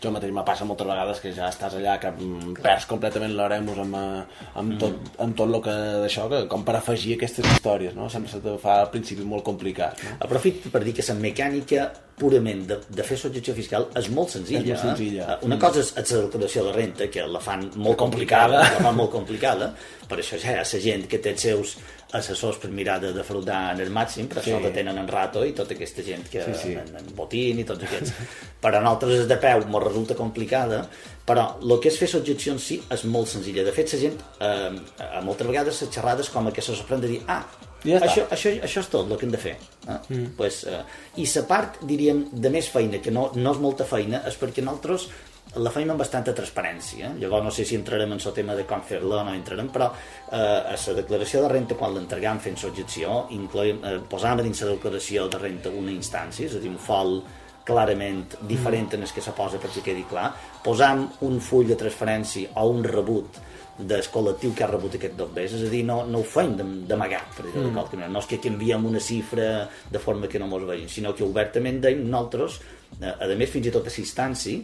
jo mateix me passa moltes vegades que ja estàs allà que mm, perds completament l'oremus amb, eh, amb, Mm. tot, amb tot el que d'això, que com per afegir aquestes històries, no? Sempre se te fa al principi molt complicat, no? Aprofito per dir que la mecànica purament de, de fer subjecció fiscal és molt senzilla. És molt senzilla. Eh? Una Mm. cosa és, la declaració de renta, que la fan molt complicada. complicada, la fan molt complicada, per això ja hi ha la gent que té els seus assessors per mirar de defraudar en el màxim, per Sí. això tenen en rato i tota aquesta gent que Sí, sí. en, en botín i tots aquests. per a nosaltres és de peu, ens resulta complicada, però el que és fer subjecció en si és molt senzilla. De fet, la gent, eh, a moltes vegades, les xerrades com que se sorprèn de dir ah, Ja està. això, això, això és tot el que hem de fer. Eh? Mm. Pues, eh, I la part, diríem, de més feina, que no, no és molta feina, és perquè nosaltres la feina amb bastanta transparència. Llavors no sé si entrarem en el tema de com fer-la o no entrarem, però eh, a la declaració de renta, quan l'entregam fent l'objecció, incloem, eh, posam a dins la declaració de renta una instància, és a dir, un fol clarament diferent en el que se posa perquè quedi clar, posam un full de transferència o un rebut del col·lectiu que ha rebut aquest dobbers, és a dir, no, no ho fem d'am- d'amagat, per dir-ho qualque manera. No és que canviem una xifra de forma que no mos vegin, sinó que obertament deim nosaltres, eh, a més fins i tot a l'instància,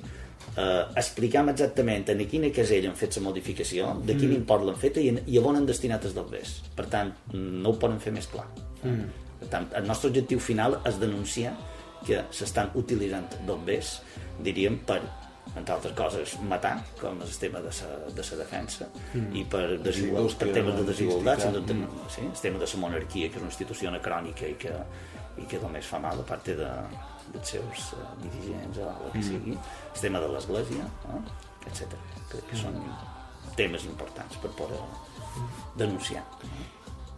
eh, explicam exactament en quina casella han fet la modificació, de quin import l'han fet i, i on han destinat els dobbers. Per tant, no ho poden fer més clar. Per tant, el nostre objectiu final és denunciar que s'estan utilitzant dobbers, diríem, per entre altres coses, matar, com és el tema de sa, de sa defensa, Mm. i per, desigual, per temes de desigualtat, artística. mm. sí, el tema de la monarquia, que és una institució anacrònica i que, i que només fa mal a part de, dels seus uh, dirigents o el que Mm. sigui, el tema de l'església, eh? etc. Crec que són temes importants per poder denunciar.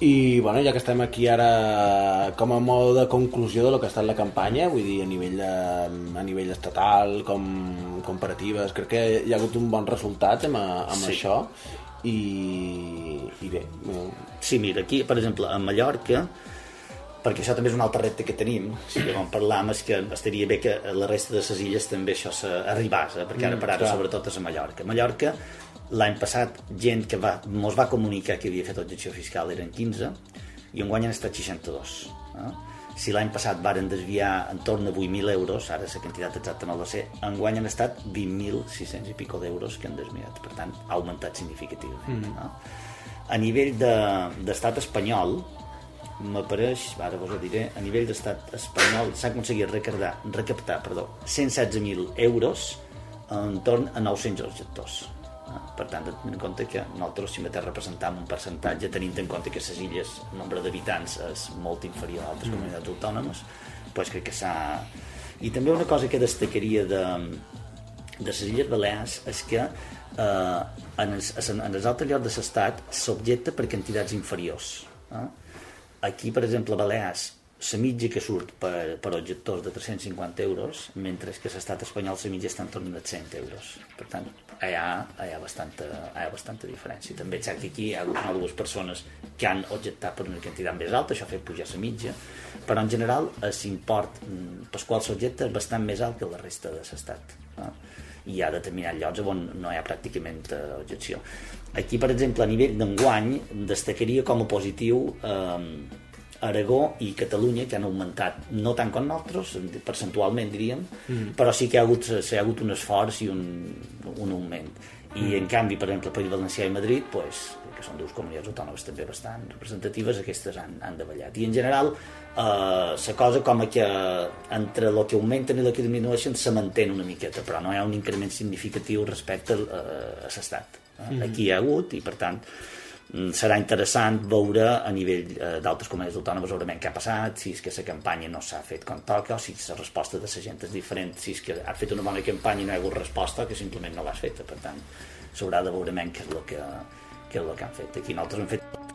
I, bueno, ja que estem aquí ara com a mode de conclusió de lo que ha estat la campanya, vull dir, a nivell, de, a nivell estatal, com comparatives, crec que hi ha hagut un bon resultat amb, amb Sí. això i, i bé, eh, Sí, mira, aquí, per exemple, a Mallorca, perquè això també és un altre repte que tenim, si que vam parlar, és que estaria bé que la resta de les illes també això s'arribàs, eh? perquè ara Mm, per ara sobretot és a Mallorca. Mallorca, l'any passat, gent que va, mos va comunicar que havia fet objecció fiscal eren 15, i enguany han estat 62. Eh? Si l'any passat varen desviar en torn a 8.000 euros, ara la quantitat exacta no la sé, enguany han estat 20.600 i pico d'euros que han desviat. Per tant, ha augmentat significativament. Mhm. No? A nivell de- d'estat espanyol, m'apareix, ara vos ho diré, a nivell d'estat espanyol s'ha aconseguit recaptar, recaptar perdó, 116.000 euros entorn a 900 objectors. Per tant, tenint en compte que nosaltres, si mateix representam un percentatge, tenint en compte que les illes, el nombre d'habitants és molt inferior a altres Mm. comunitats autònomes, doncs crec que s'ha... I també una cosa que destacaria de, de les Illes Balears és que eh, en, els, en els altres llocs de l'estat s'objecta per quantitats inferiors. Eh? Aquí, per exemple, a Balears, la mitja que surt per, per objectors de 350 euros, mentre que l'estat espanyol la mitja està en torn de 100 euros. Per tant, hi ha, hi ha, bastanta, hi ha bastanta diferència. També cert que aquí hi ha una o dues persones que han objectat per una quantitat més alta, això ha fet pujar la mitja, però en general l'import mm, per qual s'objecta és bastant més alt que la resta de l'estat. No? hi ha determinats llocs on no hi ha pràcticament eh, objecció. Aquí, per exemple, a nivell d'enguany, destacaria com a positiu eh, Aragó i Catalunya, que han augmentat, no tant com nosaltres, percentualment diríem, Mm. però sí que ha hagut, ha hagut un esforç i un, un augment. I, Mm. en canvi, per exemple, País Valencià i Madrid, pues, que són dues comunitats autònomes també bastant representatives, aquestes han, han davallat. I, en general, eh, la cosa com a que entre el que augmenten i el que disminueixen se mantén una miqueta, però no hi ha un increment significatiu respecte a, a l'estat. Eh? Mhm. Aquí hi ha hagut i, per tant, mm, serà interessant veure a nivell eh, d'altres comunitats autònomes veurem què ha passat, si és que la campanya no s'ha fet com toca, o si la resposta de la gent és diferent, si és que has fet una bona campanya i no hi ha hagut resposta, que simplement no l'has feta. Per tant, s'haurà de veure què és el que, què és el que han fet. Aquí nosaltres hem fet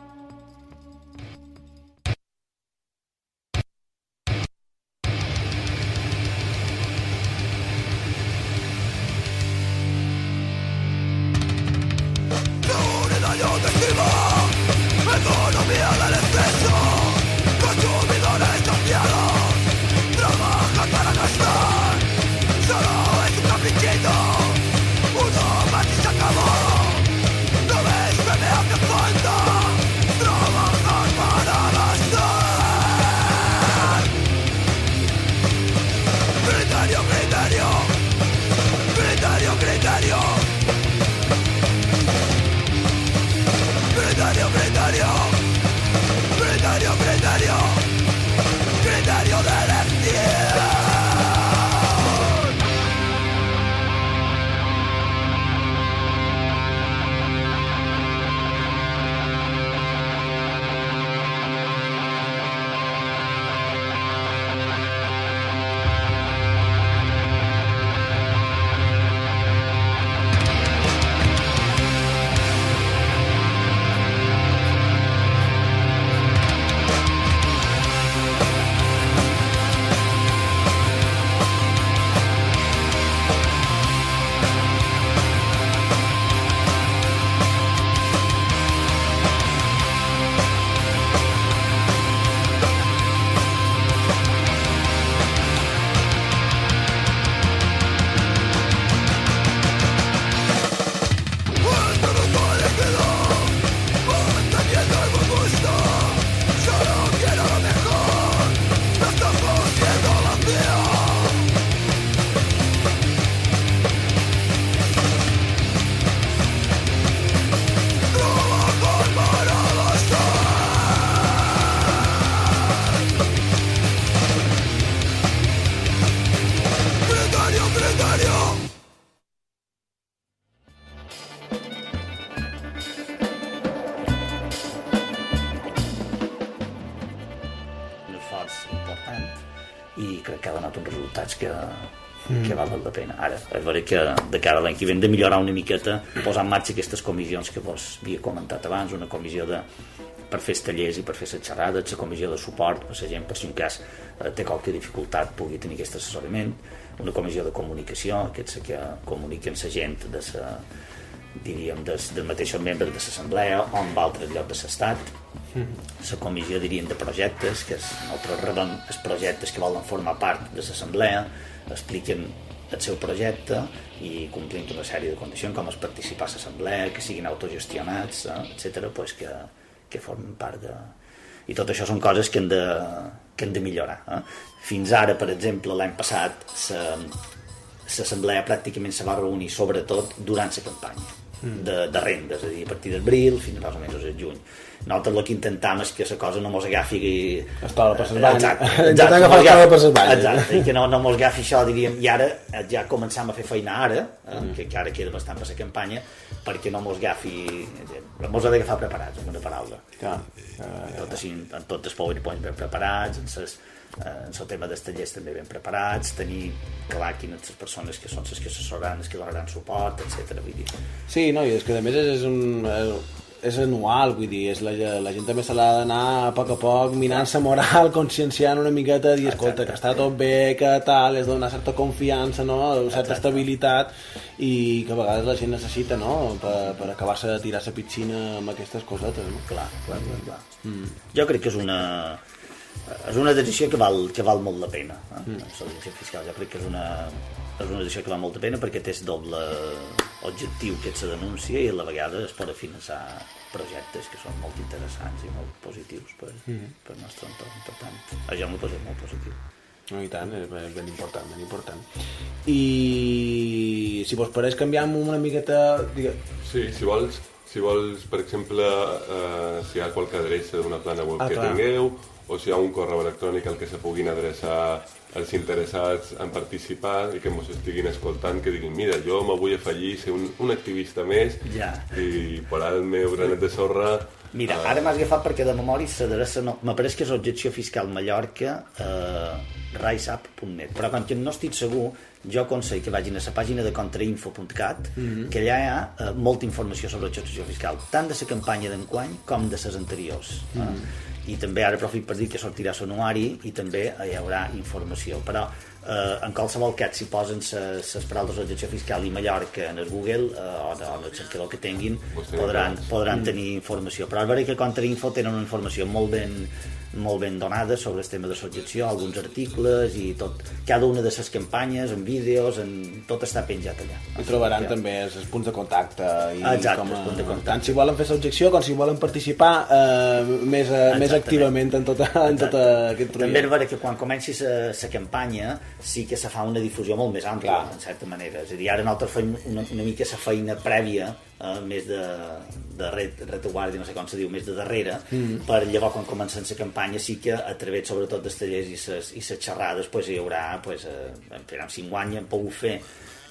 Veritat que de cara a l'any que ve hem de millorar una miqueta, posar en marxa aquestes comissions que vos havia comentat abans, una comissió de, per fer tallers i per fer les xerrades, la comissió de suport per la gent, per si un cas eh, té qualque dificultat pugui tenir aquest assessorament, una comissió de comunicació, aquests que comuniquen la gent de la diríem, dels, dels mateixos membres de l'assemblea o en altres llocs de l'estat. La comissió diríem de projectes que és, nosaltres rebem els projectes que volen formar part de l'assemblea expliquen el seu projecte i complint una sèrie de condicions com és participar a l'assemblea, que siguin autogestionats, eh, etc pues que, que formen part de... I tot això són coses que hem de, que hem de millorar. Eh? Fins ara, per exemple, l'any passat, sa- l'assemblea pràcticament se va reunir sobretot durant la campanya de, de renda, és a dir, a partir d'abril fins a més o menys juny. Nosaltres el que intentam és que la cosa no mos agafi... Estola per ses banyes. Exacte, Intentar exacte, agafar agafi- per banyes. Exacte, i que no, no mos agafi això, diríem, i ara eh, ja començam a fer feina ara, eh, que, que ara queda bastant per la campanya, perquè no mos agafi... Mos ha d'agafar preparats, amb una paraula. Clar. Tot així, en tots els powerpoints ben preparats, en ses, eh, en el tema dels tallers també ben preparats, tenir clar quines les persones que són les que assessoraran, les que donaran suport, etc. Vull dir, Sí, no, i és que a més és, és un... És, és anual, vull dir, és la, la gent també se l'ha d'anar a poc a poc mirant-se moral, conscienciant una miqueta, dir, escolta, que està tot bé, que tal, és donar certa confiança, no? certa estabilitat, i que a vegades la gent necessita, no?, per, per acabar-se de tirar la piscina amb aquestes cosetes, no? clar, clar, clar, clar. Mm. Jo crec que és una és una decisió que val, que val molt la pena eh? mm. la decisió fiscal jo crec que és una, és una decisió que val molt la pena perquè té el doble objectiu que és la denúncia i a la vegada es pot finançar projectes que són molt interessants i molt positius per, mm. per nostre entorn per tant, això m'ho posa molt positiu No, i tant, és ben important, ben important. I si vos pareix canviam una miqueta... Digue... Sí, si vols, si vols per exemple, eh, si hi ha qualque adreça d'una plana web Ah, que clar. tingueu, o si hi ha un correu electrònic al que se puguin adreçar els interessats en participar i que ens estiguin escoltant, que diguin, mira, jo me vull afegir, ser un, un activista més Ja. i posar el meu granet de sorra Mira, eh, ara m'has agafat perquè de memòria s'adreça... No, M'apareix que és objecció fiscal Mallorca eh, riseup.net però com que no estic segur jo aconsell que vagin a la pàgina de contrainfo.cat Mhm. que allà hi ha eh, molta informació sobre objecció fiscal tant de la campanya d'enguany com de les anteriors Mhm. eh? i també ara aprofit per dir que sortirà l'anuari i també hi haurà informació però eh, en qualsevol cas si posen les paraules d'objecció fiscal i Mallorca en el Google eh, o, en el cercador que tinguin podran, podran tenir informació. Però és veritat que Contrainfo tenen una informació molt ben, molt ben donada sobre el tema de subjecció, alguns articles i tot, cada una de les campanyes en vídeos, en, tot està penjat allà. I trobaran també els punts de contacte i Exacte, com a, els punts de contacte. tant si volen fer l'objecció com si volen participar eh, més, eh, més Exactament. activament en tot, en tot aquest També és projecte. vera que quan comenci la campanya sí que se fa una difusió molt més àmplia, Clar. en certa manera. És a dir, ara nosaltres fem una, una mica la feina prèvia, eh, més de, de ret, retaguardia, no sé com se diu, més de darrere, mm. per llavors quan comencen la campanya sí que a través sobretot dels tallers i les, i les xerrades pues, hi haurà, pues, eh, esperam, si enguany hem pogut fer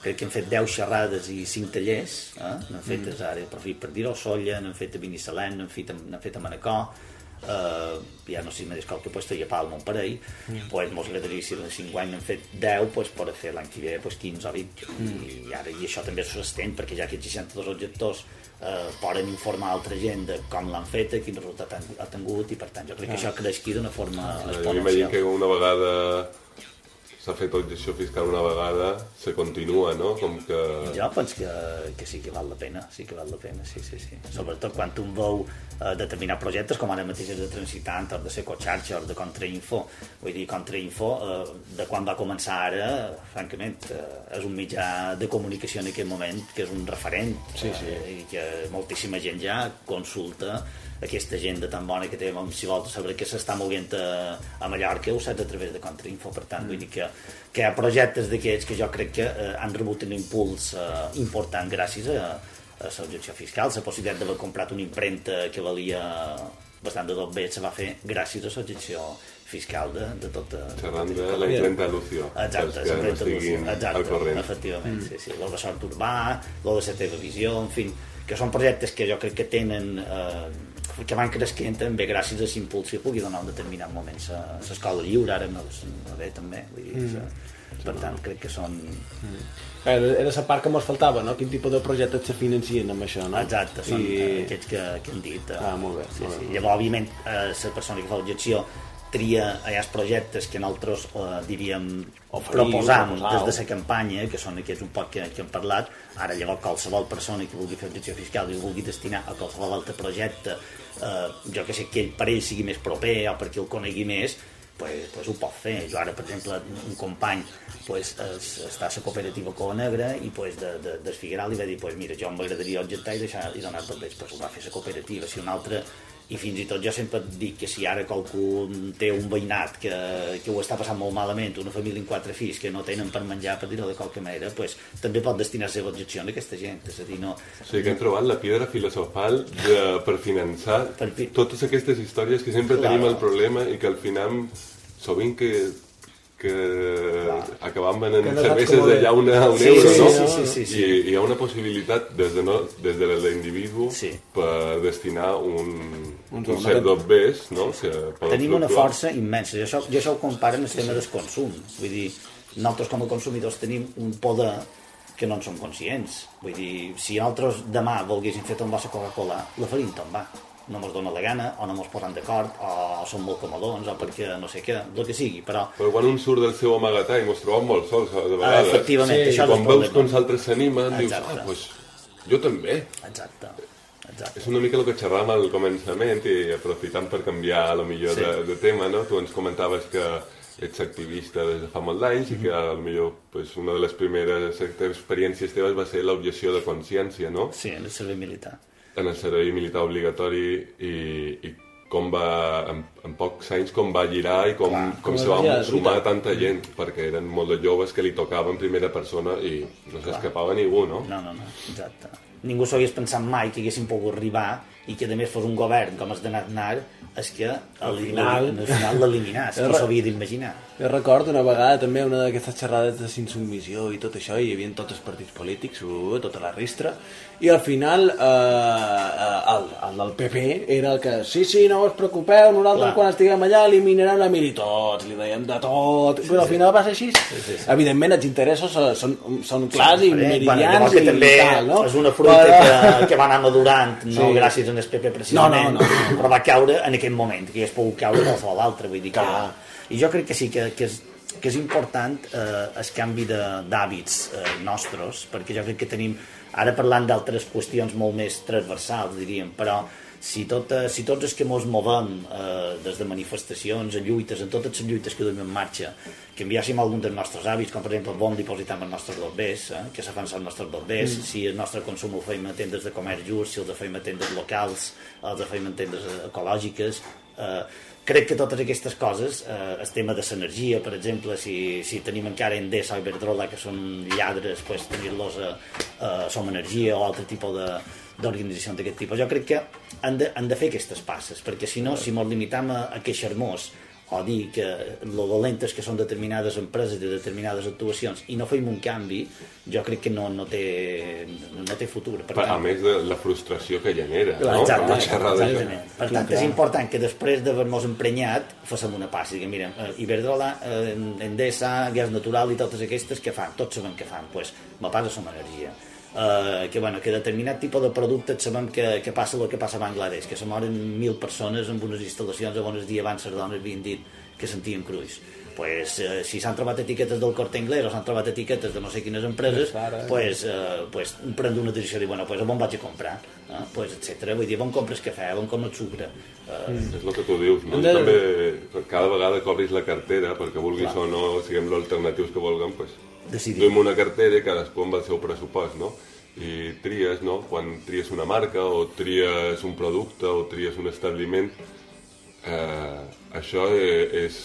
crec que hem fet 10 xerrades i 5 tallers eh? n'hem fet, mm. ara per dir-ho, Solla n'hem fet a Binissalem, n'hem fet, a- fet a Manacor eh, ja no sé si m'he qualque puesto i a Palma un parell mm. pues mos agradaria si en 5 anys n'hem fet 10 pues per fer l'any que ve pues, 15 o 20 mm. I, ara, i això també s'ho estén perquè ja aquests 62 objectors eh, poden informar altra gent de com l'han feta, quin resultat han, ha tingut i per tant jo crec que això creix aquí d'una forma Jo m'imagino exponencial que una vegada s'ha fet objecció fiscal una vegada, se continua, no? Com que... Jo penso que, que sí que val la pena, sí que val la pena, sí, sí, sí. Sobretot quan un veu eh, determinats projectes, com ara mateix de Transitant, o de Secocharge, o de Contrainfo. Vull dir, Contrainfo, eh, de quan va començar ara, francament, eh, és un mitjà de comunicació en aquest moment que és un referent, Sí, sí. eh, i que moltíssima gent ja consulta aquesta agenda tan bona que té, si vols saber què s'està movent a, a Mallorca, ho saps a través de Contrainfo, per tant, vull dir que, que hi ha projectes d'aquests que jo crec que eh, han rebut un impuls eh, important gràcies a, a l'objecció fiscal, la possibilitat d'haver comprat una impremta que valia bastant de tot bé, se va fer gràcies a l'objecció fiscal de, de tot... Xerrant de la impremta de Lucio, Exacte, l'impremta de Lucio, exacte, efectivament, sí, sí, lo de sort urbà, lo de la teva visió, en fi, que són projectes que jo crec que tenen eh, que van creixent també gràcies a l'impuls que pugui donar un determinat moment a l'escola lliure, ara no, bé també, vull dir, mm. per tant crec que són... Era, era la part que ens faltava, no? Quin tipus de projectes se financien amb això, no? Exacte, són I... I... aquests que, que hem dit. eh. Ah, molt bé, Sí, molt bé, sí. molt bé. Llavors, òbviament, eh, la persona que fa l'objecció tria allà els projectes que nosaltres, eh, diríem, Oferim, proposam des de la campanya, que són aquests un poc que, que hem parlat, ara llavors qualsevol persona que vulgui fer objecció fiscal i vulgui destinar a qualsevol altre projecte, eh, jo que sé que ell per ell sigui més proper o perquè el conegui més, pues, pues ho pot fer. Jo ara, per exemple, un company pues, es, està a la cooperativa Cova Negra i pues, de, de, del Figueral li va dir pues, mira, jo m'agradaria objectar i deixar i donar tot pues, ho va fer la cooperativa. Si un altre i fins i tot jo sempre dic que si ara qualcú té un veïnat que, que ho està passant molt malament, una família amb quatre fills que no tenen per menjar, per dir-ho de qualque manera, pues, també pot destinar la seva objecció a aquesta gent. És a dir, no, O sigui que hem trobat la piedra filosofal de, per finançar Per fi- totes aquestes històries que sempre Claro. tenim el problema i que al final sovint que que acabam venent no cerveses com ho d'allà una, un Sí, euro, sí, no? sí, sí, sí, sí. I hi ha una possibilitat des de, no, des de l'individu Sí. per destinar un, Un un zona cert que- d'obvés, no? Que tenim una força immensa. Jo això, jo això ho comparo amb el tema del consum. Vull dir, nosaltres com a consumidors tenim un poder que no en som conscients. Vull dir, si nosaltres demà volguéssim fer tombar la Coca-Cola, la faríem tombar. No mos dona la gana, o no mos posen d'acord, o som molt comodons, o perquè no sé què, el que sigui, però Però quan un surt del seu amagatall mos trobem molt sols, de vegades. efectivament, I això és el quan veus problema. que uns altres s'animen, dius, ah, doncs jo també. Exacte. Exacte. És una mica el que xerràvem al començament i aprofitant per canviar a lo millor Sí. de, de tema, no? Tu ens comentaves que ets activista des de fa molt d'anys Mhm. i que a lo millor pues, una de les primeres experiències teves va ser l'objecció de consciència, no? Sí, en el servei militar. En el servei militar obligatori i, i com va, en, en pocs anys, com va girar i com, Clar, com com se va sumar veritat. tanta gent, perquè eren molt de joves que li tocava en primera persona i no s'escapava ningú, no? No, no, no, exacte. Ningú s'ho hagués pensat mai que haguéssim pogut arribar i que a més fos un govern com el de Aznar és que al final- al final l'eliminàs, qui s'ho havia d'imaginar. Jo recordo una vegada també una d'aquestes xerrades de insubmissió i tot això, i hi havia tots els partits polítics, uh, tota la ristra, i al final eh, eh, el, el del PP era el que sí, sí, no us preocupeu, nosaltres Clar. quan estiguem allà eliminarem la mili tots, li dèiem de tot, però al final va ser així. Evidentment els interessos són, són clars i Bueno, meridians que i també tal, no? és una fruita Però- que, que va anar madurant, no Sí. gràcies al PP precisament, No, no, no. però va caure en aquell moment, que hagués pogut caure qualsevol altre, vull dir que... Clar. I jo crec que sí, que, que, és, que és important eh, el canvi de- d'hàbits eh, nostres, perquè jo crec que tenim, ara parlant d'altres qüestions molt més transversals, diríem, però si, tot, eh, si tots els que mos movem eh, des de manifestacions, a lluites, en totes les lluites que duim en marxa, canviàssim algun dels nostres hàbits, com per exemple bon dipositar els nostres bombers, eh, que fan els nostres bombers, mm. si el nostre consum ho feim a tendes de comerç just, si els feim a tendes locals, els feim a tendes ecològiques, eh, crec que totes aquestes coses, eh, el tema de l'energia, per exemple, si, si tenim encara Endesa o Iberdrola, que són lladres, pues, tenir-los a, a Som Energia o altre tipus de d'organitzacions d'aquest tipus. Jo crec que han de, han de fer aquestes passes, perquè si no, si ens limitam a, a queixar-nos o dir que lo dolentes que són determinades empreses de determinades actuacions i no fem un canvi, jo crec que no, no, té, no té futur. Per Per, a tant, més de la frustració que genera, no? Exacte, d'això. exactament. Per tant, és important que després d'haver-nos emprenyat fóssim una passa. Diguem, mira, eh, Iberdrola, eh, Endesa, Gas Natural i totes aquestes, què fan? Tots sabem què fan. Doncs pues, me passa som energia. Uh, que, bueno, que determinat tipus de productes sabem que, que passa el que passa a Bangladesh, que se moren mil persones en unes instal·lacions on el dia abans les dones havien dit que sentien cruix pues, eh, si s'han trobat etiquetes del Corte Inglés o s'han trobat etiquetes de no sé quines empreses, Zara. pues, eh, pues, prenc una decisió de dir, bueno, pues, on vaig a comprar, eh? pues, etc. Vull dir, on compres cafè, on compres sucre. Eh, És el que tu dius, no? De- També cada vegada que obris la cartera, perquè vulguis o no, siguem l'alternatius que vulguem, pues, Decidir. duim una cartera i cadascú amb el seu pressupost, no? I tries, no? Quan tries una marca o tries un producte o tries un establiment, eh, això eh, és,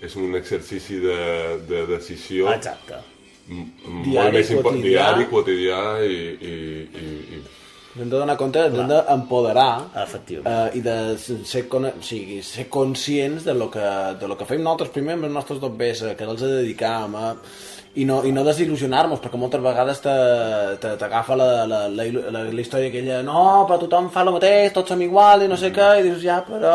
és un exercici de, de decisió Exacte. Diari, més quotidià. diari, quotidià i, i, i, i Hem de donar compte, ens hem d'empoderar Efectivament. eh, i de ser, con o sigui, ser conscients de lo, que, de lo que fem nosaltres primer amb els nostres bombers, eh, que els dedicam, eh, i no, i no desil·lusionar-nos, perquè moltes vegades t'agafa la, la, la, la, la història aquella, no, però tothom fa el mateix, tots som iguals i no sé què, i dius, ja, però...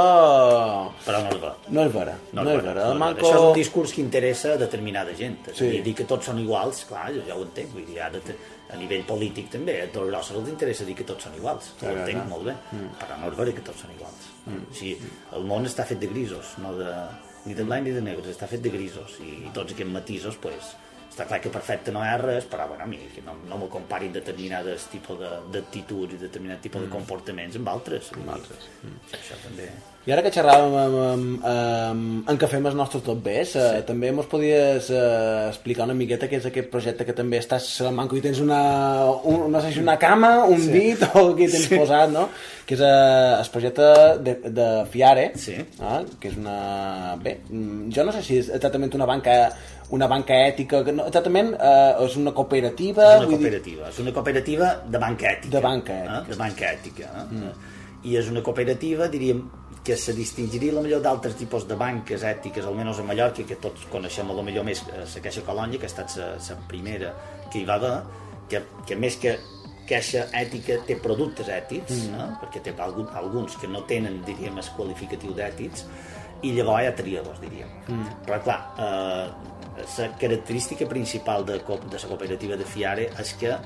Però no és vera. No és vera, no, és vera. no Manco... Això és un discurs que interessa a determinada gent. És Sí. dir, dir que tots són iguals, clar, jo ja ho entenc. Vull dir, ara a nivell polític també, a tots grossos els interessa dir que tots són iguals. Ho entenc clar. molt bé. Però no és vera que tots són iguals. O sigui, el món està fet de grisos, no de, ni de blanc ni de negres, està fet de grisos. I tots aquests matisos, pues, està clar que perfecte no hi ha res, però bueno, a mi que no, no me comparin determinades tipus de- d'actituds i determinat tipus de comportaments amb altres. Amb altres. Això també... I ara que xerràvem amb, amb, amb, en Cafè amb els nostres tot bé, sí. també mos podies eh, explicar una miqueta què és aquest projecte que també estàs manco i tens una, un, no sé si una cama, un sí. dit o què tens sí. posat, no? Que és eh, el projecte de, de Fiare, Sí. eh, que és una... Bé, mm, jo no sé si és exactament una banca una banca ètica, que no, exactament eh, és una cooperativa... És una vull dir- cooperativa, és una cooperativa de banca ètica. De banca ètica. Eh? De banca ètica. Eh? Mm. I és una cooperativa, diríem, que se distingiria la millor d'altres tipus de banques ètiques, almenys a Mallorca, que tots coneixem a lo millor més eh, la Caixa Colònia, que ha estat la, la primera que hi va haver, que, que més que caixa ètica té productes ètics, mm. eh? perquè té algun, alguns que no tenen, diríem, el qualificatiu d'ètics, i llavors hi ha triadors, diríem. Mm. Però, clar, eh, la característica principal de, de la cooperativa de Fiare és que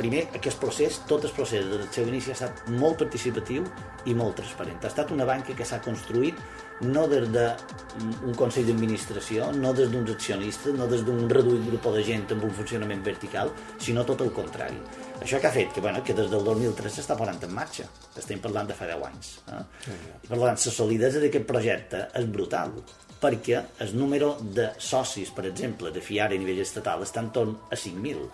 primer, aquest procés, tot el procés des del seu inici ha estat molt participatiu i molt transparent. Ha estat una banca que s'ha construït no des d'un consell d'administració, no des d'uns accionistes, no des d'un reduït grup de gent amb un funcionament vertical, sinó tot el contrari. Això que ha fet que, bueno, que des del 2003 s'està posant en marxa. Estem parlant de fa 10 anys. Eh? I per tant, la solidesa d'aquest projecte és brutal perquè el número de socis, per exemple, de Fiare a nivell estatal està en torn a 5.000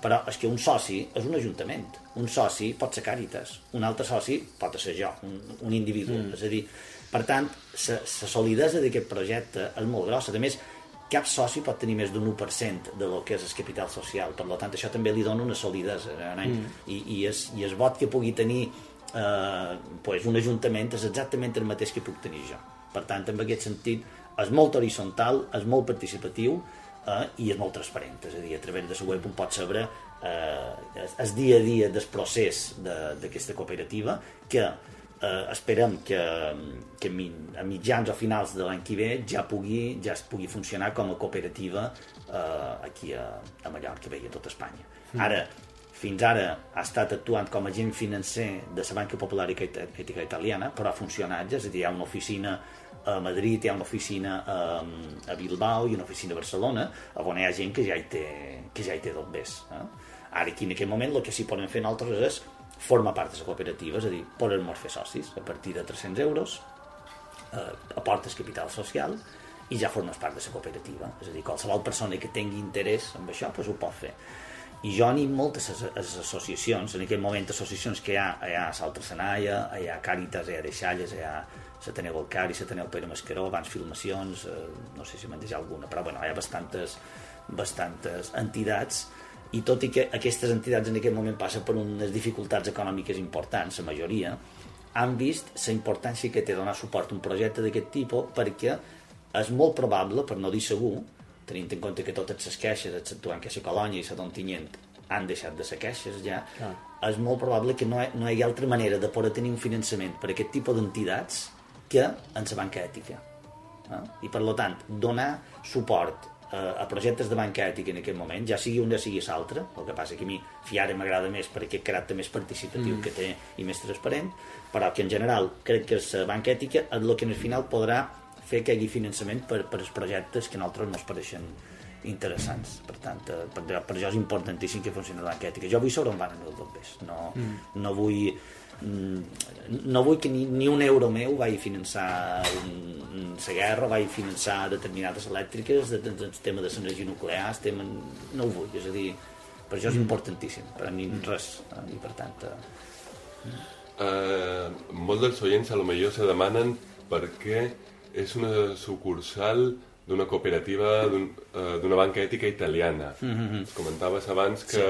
però és que un soci és un ajuntament. Un soci pot ser Càritas. Un altre soci pot ser jo, un, un individu. Mm. és a dir, per tant la solidesa d'aquest projecte és molt grossa a més, cap soci pot tenir més d'un 1% de lo que és el capital social. Per tant això també li dona una solidesa eh, mm. i, i, és, i el vot que pugui tenir eh, pues un ajuntament és exactament el mateix que puc tenir jo. Per tant, en aquest sentit és molt horitzontal, és molt participatiu eh, i és molt transparent, és a dir, a través de la web un pot saber eh, el dia a dia del procés de- d'aquesta cooperativa que eh, esperem que, que a mitjans o finals de l'any que ve ja pugui, ja es pugui funcionar com a cooperativa eh, aquí a, a Mallorca, bé, i a tot Espanya. Ara, fins ara ha estat actuant com a agent financer de la Banca Popular Italiana, però ha funcionat, ja, és a dir, hi ha una oficina a Madrid, hi ha una oficina a, a Bilbao i una oficina a Barcelona, on hi ha gent que ja hi té, que ja hi té dobbers. Eh? Ara, aquí en aquest moment, el que sí poden fer nosaltres és formar part de la cooperativa, és a dir, poden-nos fer socis a partir de 300 euros, eh, aportes capital social i ja formes part de la cooperativa. És a dir, qualsevol persona que tingui interès en això pues, ho pot fer. I jo anim moltes as- as associacions, en aquest moment associacions que hi ha, hi ha Saltra Senaia, hi ha Càritas, hi ha Deixalles, hi ha s'Ateneu Balcari, s'Ateneu Pere Mascaró, abans filmacions, eh, no sé si me'n deixa alguna, però bueno, hi ha bastantes, bastantes entitats i tot i que aquestes entitats en aquest moment passen per unes dificultats econòmiques importants, la majoria, han vist la importància que té donar suport a un projecte d'aquest tipus perquè és molt probable, per no dir segur, tenint en compte que totes les queixes, exceptuant que la colònia i la Dontinyent han deixat de ser queixes ja, Ah. és molt probable que no hi, no hi hagi altra manera de poder tenir un finançament per a aquest tipus d'entitats que en la banca ètica. Eh? I per lo tant, donar suport eh, a projectes de banca ètica en aquest moment, ja sigui un ja sigui l'altre, el que passa que a mi Fiare m'agrada més per aquest caràcter més participatiu mm. que té i més transparent, però que en general crec que la banca ètica és el que al final podrà fer que hi hagi finançament per, per als projectes que a nosaltres no ens pareixen interessants. Per tant, eh, per, per això és importantíssim que funcioni la banca ètica. Jo vull sobre on van els bombers. No, mm. no vull no vull que ni, ni un euro meu vagi a finançar un- guerra, vagi a finançar determinades elèctriques, de, de, de, tema de l'energia nuclear, tema... no ho vull, és a dir, per això és importantíssim, per a mi res, eh, i per tant... Eh, Eh, molts dels oients a lo millor se demanen per què és una sucursal d'una cooperativa eh, d'una banca ètica italiana. Mm -hmm. Comentaves abans que, sí.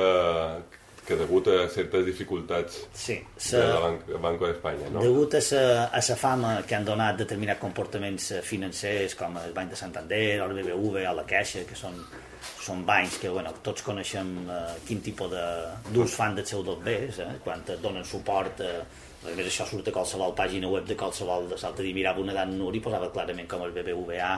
Que degut a certes dificultats Sí, de se- la Ban Banco d'Espanya, no? Degut a sa, a sa fama que han donat determinats comportaments eh, financers com el Banc de Santander, el BBV o la Caixa, que són, són bancs que bueno, tots coneixem eh, quin tipus de- d'ús fan dels seus dobbers, eh, quan et donen suport eh, a més això surt a qualsevol pàgina web de qualsevol de salta dir mirava una dan Nuri posava clarament com el BBVA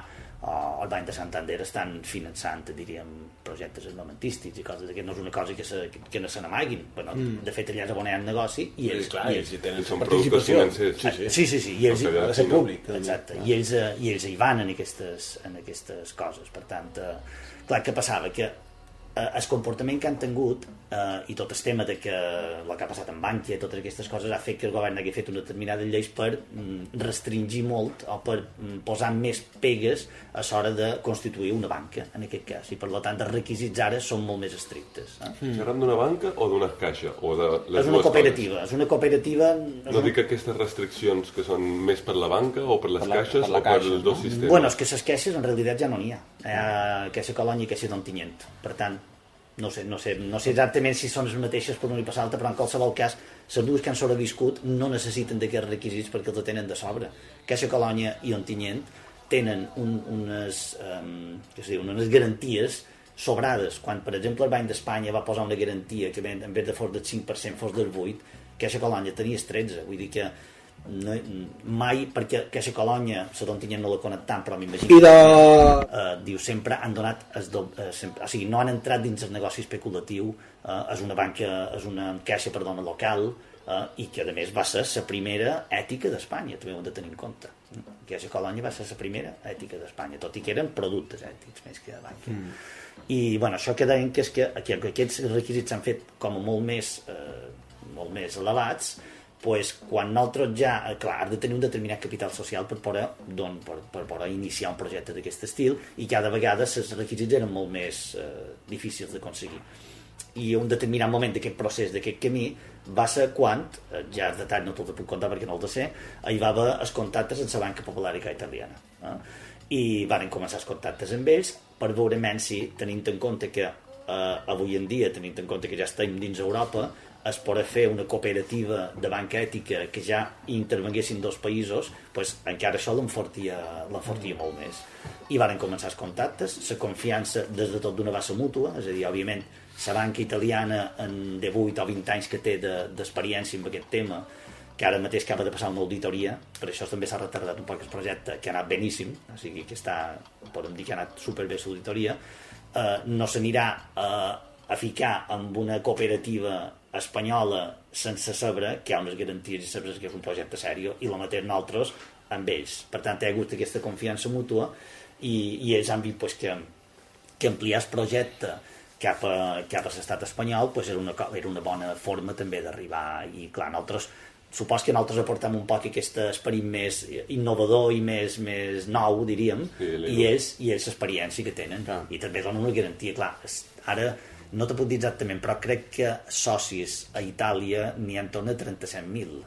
o el Banc de Santander estan finançant diríem projectes armamentístics i coses d'aquestes, no és una cosa que, se, que no se n'amaguin bueno, Mm. de fet allà és on hi ha negoci i ells, Sí, clar, i ells hi tenen són productes financers. Sí, sí. Sí, sí, sí, i ells, Ha de ser públic. exacte, i ells, eh, i ells hi van en aquestes, en aquestes coses. Per tant, eh, clar, què passava? Que eh, el comportament que han tingut eh, i tot el tema de que el que ha passat amb Bankia i totes aquestes coses ha fet que el govern hagi fet una determinada lleis per mm, restringir molt o per mm, posar més pegues a l'hora de constituir una banca, en aquest cas. I per tant, els requisits ara són molt més estrictes. Eh? Mm. Parlem d'una banca o d'una caixa? O de les És una cooperativa, és una cooperativa... Coses? és No una- dic aquestes restriccions que són més per la banca o per les Per la- caixes per la o per caixa, els dos no? sistemes? Bueno, és que les queixes en realitat ja no n'hi ha. Ha queixa Colònia i queixa d'Ontinyent. Per tant, no sé, no, sé, no sé exactament si són les mateixes per un i per l'altre, però en qualsevol cas, les dues que han sobreviscut no necessiten d'aquests requisits perquè els tenen de sobre. Queixa Colònia i Ontinyent tenen un, unes, um, què es diu, unes garanties sobrades. Quan, per exemple, el Banc d'Espanya va posar una garantia que en vez de fos del 5% fos del 8%, Caixa Colònia tenia el 13%. Vull dir que no, mai, perquè Caixa Colònia, la Dontinyent no la conec tant, però m'imagino de... eh, diu sempre han donat es do, eh, sempre, o sigui, no han entrat dins el negoci especulatiu eh, és una banca, és una caixa perdona, local eh, i que a més va ser la primera ètica d'Espanya també ho hem de tenir en compte Caixa Colònia va ser la primera ètica d'Espanya tot i que eren productes ètics més que banca mm. i bueno, això que deien que és que, que, que aquests requisits s'han fet com a molt més eh, molt més elevats pues, quan nosaltres ja, eh, clar, has de tenir un determinat capital social per poder, don, per, per poder iniciar un projecte d'aquest estil i cada vegada els requisits eren molt més eh, difícils d'aconseguir i un determinat moment d'aquest procés, d'aquest camí va ser quan, eh, ja el detall no te'l puc contar perquè no el de ser, hi va haver els contactes amb la Banca Populàrica Italiana eh? i van començar els contactes amb ells per veure menys si, tenint en compte que eh, avui en dia, tenint en compte que ja estem dins Europa, es podrà fer una cooperativa de banca ètica que ja intervenguessin dos països, pues, encara això l'enfortia l'enfortia molt més. I varen començar els contactes, la confiança des de tot d'una base mútua, és a dir, òbviament, la banca italiana en 18 o 20 anys que té de- d'experiència de, amb aquest tema, que ara mateix acaba de passar una auditoria, per això també s'ha retardat un poc el projecte, que ha anat beníssim, o sigui que està, podem dir que ha anat superbé l'auditoria, eh, no s'anirà a, a ficar amb una cooperativa espanyola sense saber que hi ha unes garanties i saber que és un projecte sèrio i la mateix nosaltres amb ells. Per tant, hi ha hagut aquesta confiança mútua i, i ells han vist pues, que, que ampliar el projecte cap a, cap a l'estat espanyol pues, era, una, era una bona forma també d'arribar i clar, nosaltres supos que nosaltres aportem un poc aquest esperit més innovador i més, més nou, diríem, Sí, i ells, i ells l'experiència que tenen. Clar. I també donen una garantia, clar, ara no te puc dir exactament, però crec que socis a Itàlia n'hi ha en torn a 37.000.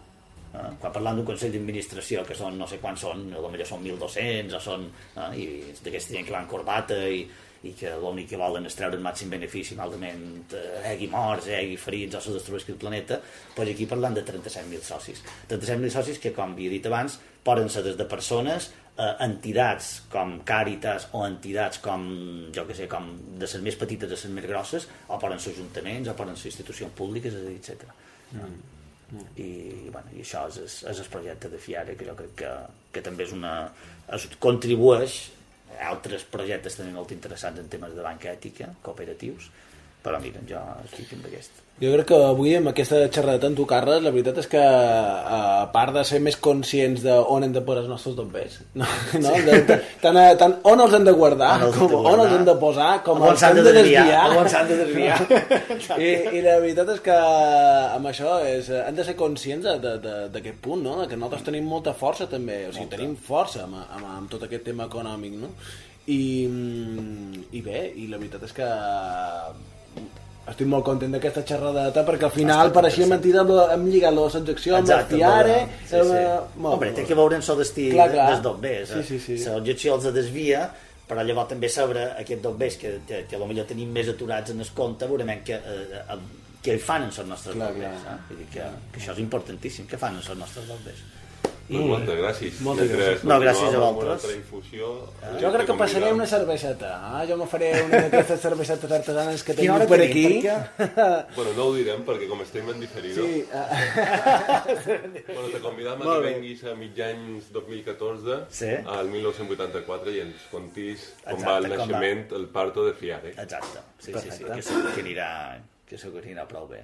Eh? Quan parlam d'un Consell d'Administració, que són no sé quants són, potser són 1.200, o són, eh? i d'aquesta gent que van corbata i, i que l'únic que volen és treure el màxim benefici, malament eh, hagi morts, hagi ferits o se destrueixi el planeta, doncs aquí parlant de 37.000 socis. 37.000 socis que, com havia dit abans, poden ser des de persones, eh, entitats com Càritas o entitats com, jo que sé, com de les més petites a les més grosses, o poden ser ajuntaments, o poden ser institucions públiques, etc. I, bueno, i això és, és, és el projecte de Fiare que jo crec que, que també és una, es contribueix a altres projectes també molt interessants en temes de banca ètica, cooperatius però mira, jo estic amb aquest Jo crec que avui amb aquesta xerrada amb tu, Carles, la veritat és que a part de ser més conscients de on hem de posar els nostres dobbers, no? no? De, de, tant, tant on els hem de guardar, On els com de on guardar. els hem de posar, com On els hem de de desviar, desviar. on s'han de desviar. I, I la veritat és que amb això és, hem de ser conscients de- de- de- d'aquest punt, no? Que nosaltres tenim molta força també, o sigui, tenim força amb, amb, amb tot aquest tema econòmic, no? I, mm, i bé, i la veritat és que estic molt content d'aquesta xerradeta perquè al final pareixia mentida amb, amb lligar la secció amb el Fiare amb la- sí, sí. molt, Hombre, té molt. que veure en el destí Clar, clar. dels dobbers. Sí, sí, sí. L'objecció els desvia, però llavors també sobre aquests dobbers que, que, que potser tenim més aturats en el compte, veurem que, eh, eh, què fan amb els nostres bombers. Eh? Vull dir que, que això és importantíssim, què fan amb els nostres bombers. Pues moltes gràcies. Moltes gràcies. No, gràcies a vosaltres. Infusió, Jo crec que passaré una cerveseta. Ah, jo me faré una d'aquestes cervesetes artesanes que tenim per aquí. Bueno, no ho direm perquè com estem en diferido... Sí, eh, Bueno, te convidam a que venguis a mitjans 2014 Sí. al 1984 i ens contis com Exacte, va el com va. naixement, el parto de Fiare. Exacte, sí, sí, sí, Perfecte. que segur que anirà, que segur que anirà prou bé.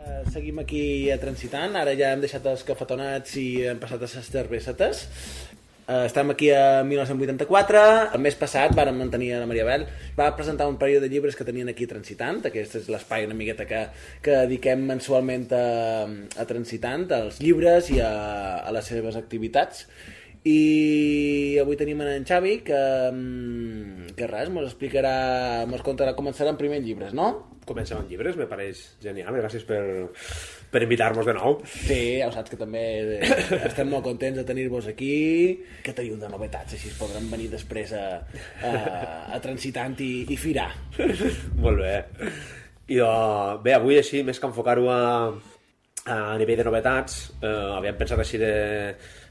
Eh, Seguim aquí Transitant, ara ja hem deixat els cafetonats i hem passat a les cervesetes. Eh, estem aquí a 1984. El mes passat vàrem mantenir a la Maria Bel. Va presentar un parell de llibres que tenien aquí Transitant. Aquest és l'espai una miqueta que, que dediquem mensualment a, a Transitant, als llibres i a, a les seves activitats. I avui tenim en Xavi que, mm, que res, mos explicarà, mos contarà, començarà amb primers llibres, no? Comencem amb llibres, me pareix genial. Gràcies per, per invitar-nos de nou. Sí, ja ho saps que també eh, estem molt contents de tenir-vos aquí. Què teniu de novetats? Així es podran venir després a, a, a Transitant i, i firar. Molt bé. I de, bé, avui així, més que enfocar-ho a, a nivell de novetats, eh, havíem pensat així de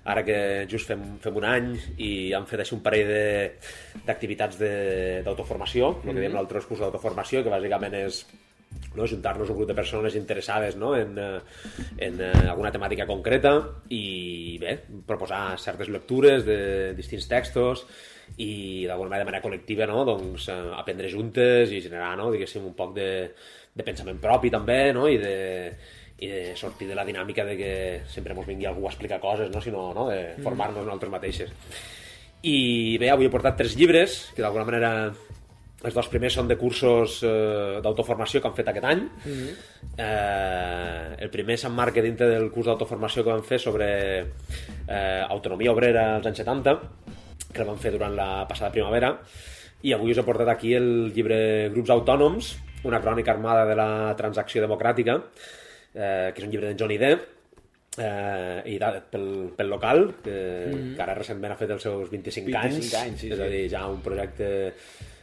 ara que just fem, fem un any i hem fet així un parell de- d'activitats de- d'autoformació, el que diem l'altre curs d'autoformació, que bàsicament és no, juntar-nos un grup de persones interessades no, en, eh, en eh, alguna temàtica concreta i bé, proposar certes lectures de distints textos i d'alguna manera de manera col·lectiva no, doncs, eh, aprendre juntes i generar no, diguéssim, un poc de, de pensament propi també no, i de, i de sortir de la dinàmica de que sempre ens vingui algú a explicar coses, no? sinó no? de formar-nos nosaltres mateixes. I bé, avui he portat tres llibres, que d'alguna manera els dos primers són de cursos eh, d'autoformació que han fet aquest any. eh, el primer s'emmarca dintre del curs d'autoformació que vam fer sobre eh, autonomia obrera als anys 70, que el vam fer durant la passada primavera, i avui us he portat aquí el llibre Grups Autònoms, una crònica armada de la transacció democràtica, eh, que és un llibre d'en Johnny Depp, eh, i de, pel, pel local, que, mm. que ara recentment ha fet els seus 25, 25 anys, anys, sí, és a sí. dir, ja un projecte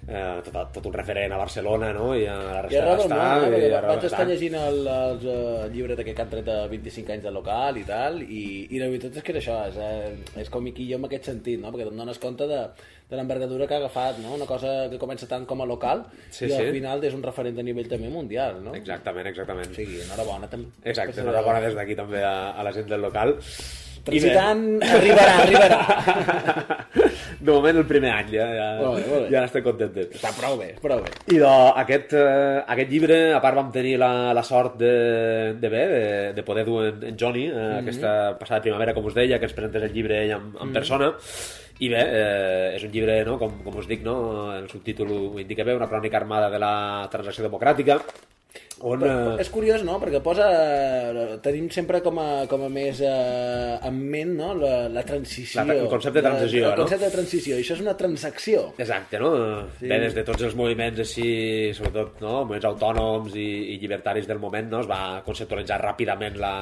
eh, tot, tot un referent a Barcelona, no? I a la I resta arreu del de món, eh? i vaig estar llegint el, els uh, llibres d'aquest que han tret de 25 anys de local i tal, i, i la veritat és que és això, és, eh, és com jo en aquest sentit, no? perquè te'n dones compte de, de l'envergadura que ha agafat, no? una cosa que comença tant com a local Sí, i al sí. final és un referent a nivell també mundial. No? Exactament, exactament. O sigui, enhorabona també. Exacte, enhorabona des d'aquí també a, a la gent del local. Transitant, arribarà, arribarà. De moment el primer any, ja, ja, Molt bé, molt bé. ja contentes. Està prou bé, prou bé. I de, aquest, eh, aquest llibre, a part vam tenir la, la sort de, de bé, de, de poder dur en, en Johnny, eh, aquesta passada primavera, com us deia, que ens presentés el llibre ell en, en persona, i bé, eh, és un llibre, no, com, com us dic, no, el subtítol ho indica bé, una crònica armada de la transacció democràtica, on... Però, Eh, és curiós, no? Perquè posa... Tenim sempre com a, com a més eh, en ment no? la, la transició. La- el concepte de transició, el, no? El concepte de transició. I això és una transacció. Exacte, no? Sí. Bé, des de tots els moviments així, sobretot no? moviments autònoms i, i llibertaris del moment, no? es va conceptualitzar ràpidament la,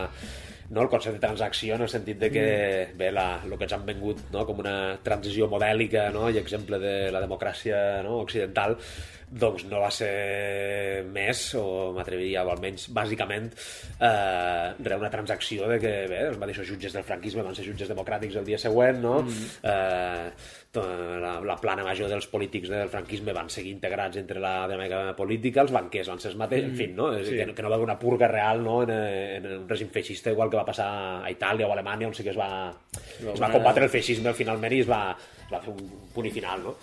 no? el concepte de transacció en el sentit de que mm. bé, la, el que ens han vengut no? com una transició modèlica no? i exemple de la democràcia no? occidental doncs no va ser més, o m'atreviria, o almenys bàsicament, eh, re una transacció de que bé, els mateixos jutges del franquisme van ser jutges democràtics el dia següent, no? Mm. Eh, la, la plana major dels polítics del franquisme van seguir integrats entre la dinàmica política, els banquers van ser els mateixos, en fi, no? És, Sí. que, que no va haver una purga real no? en, en un règim feixista igual que va passar a Itàlia o a Alemanya on sí que es va, es va combatre el feixisme finalment i es va, es va fer un punt i final no?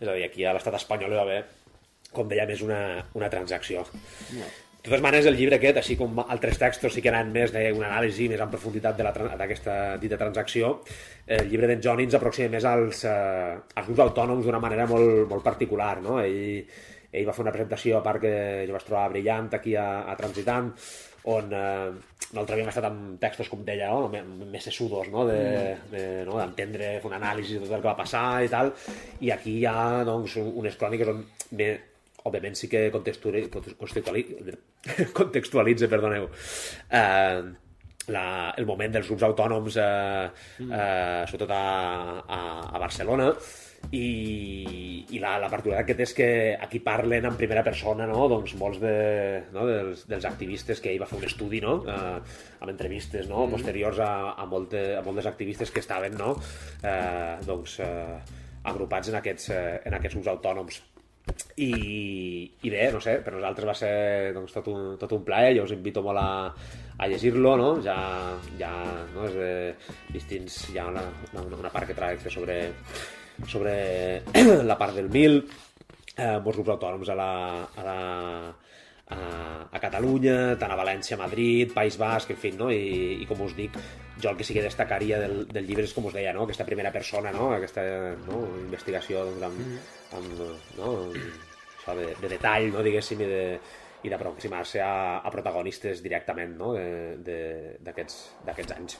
és a dir, aquí a l'estat espanyol hi va haver com deia més una, una transacció de totes maneres, el llibre aquest, així com altres textos, sí que anaven més d'una anàlisi més en profunditat de la tran- d'aquesta dita transacció, el llibre d'en Johnny ens aproxima més als, eh, als grups autònoms d'una manera molt, molt particular. No? Ell, ell va fer una presentació, a part que jo vaig trobar brillant aquí a, a Transitant, on eh, nosaltres havíem estat amb textos, com deia, no? Més sesudos, no? de, de, no? d'entendre, fer una anàlisi de tot el que va passar i tal, i aquí hi ha doncs, un- unes cròniques on òbviament sí que contextuali- contextuali- contextualitza, perdoneu, eh, la, el moment dels grups autònoms, eh, eh, sobretot a, a, a Barcelona, i, i la, la particularitat que té és que aquí parlen en primera persona no? doncs molts de, no? dels, dels activistes que ell va fer un estudi no? eh, amb entrevistes no? posteriors a, a, molte, a moltes activistes que estaven no? eh, doncs, eh, agrupats en aquests, eh, en aquests grups autònoms i, i bé, no sé, per nosaltres va ser doncs, tot, un, tot un plaer, jo us invito molt a, a llegir-lo, no? Ja, ja no? és de distints, hi ha una, una, una part que tracta sobre, sobre la part del mil, eh, molts grups autònoms a la, a la, a, a Catalunya, tant a València, Madrid, País Basc, en fi, no? I, i com us dic, jo el que sí que destacaria del, del llibre és, com us deia, no? aquesta primera persona, no? aquesta no? investigació doncs, amb, amb, no? Això de, de detall, no? diguéssim, i de, i d'aproximar-se a, a protagonistes directament no? de- de- d'aquests anys.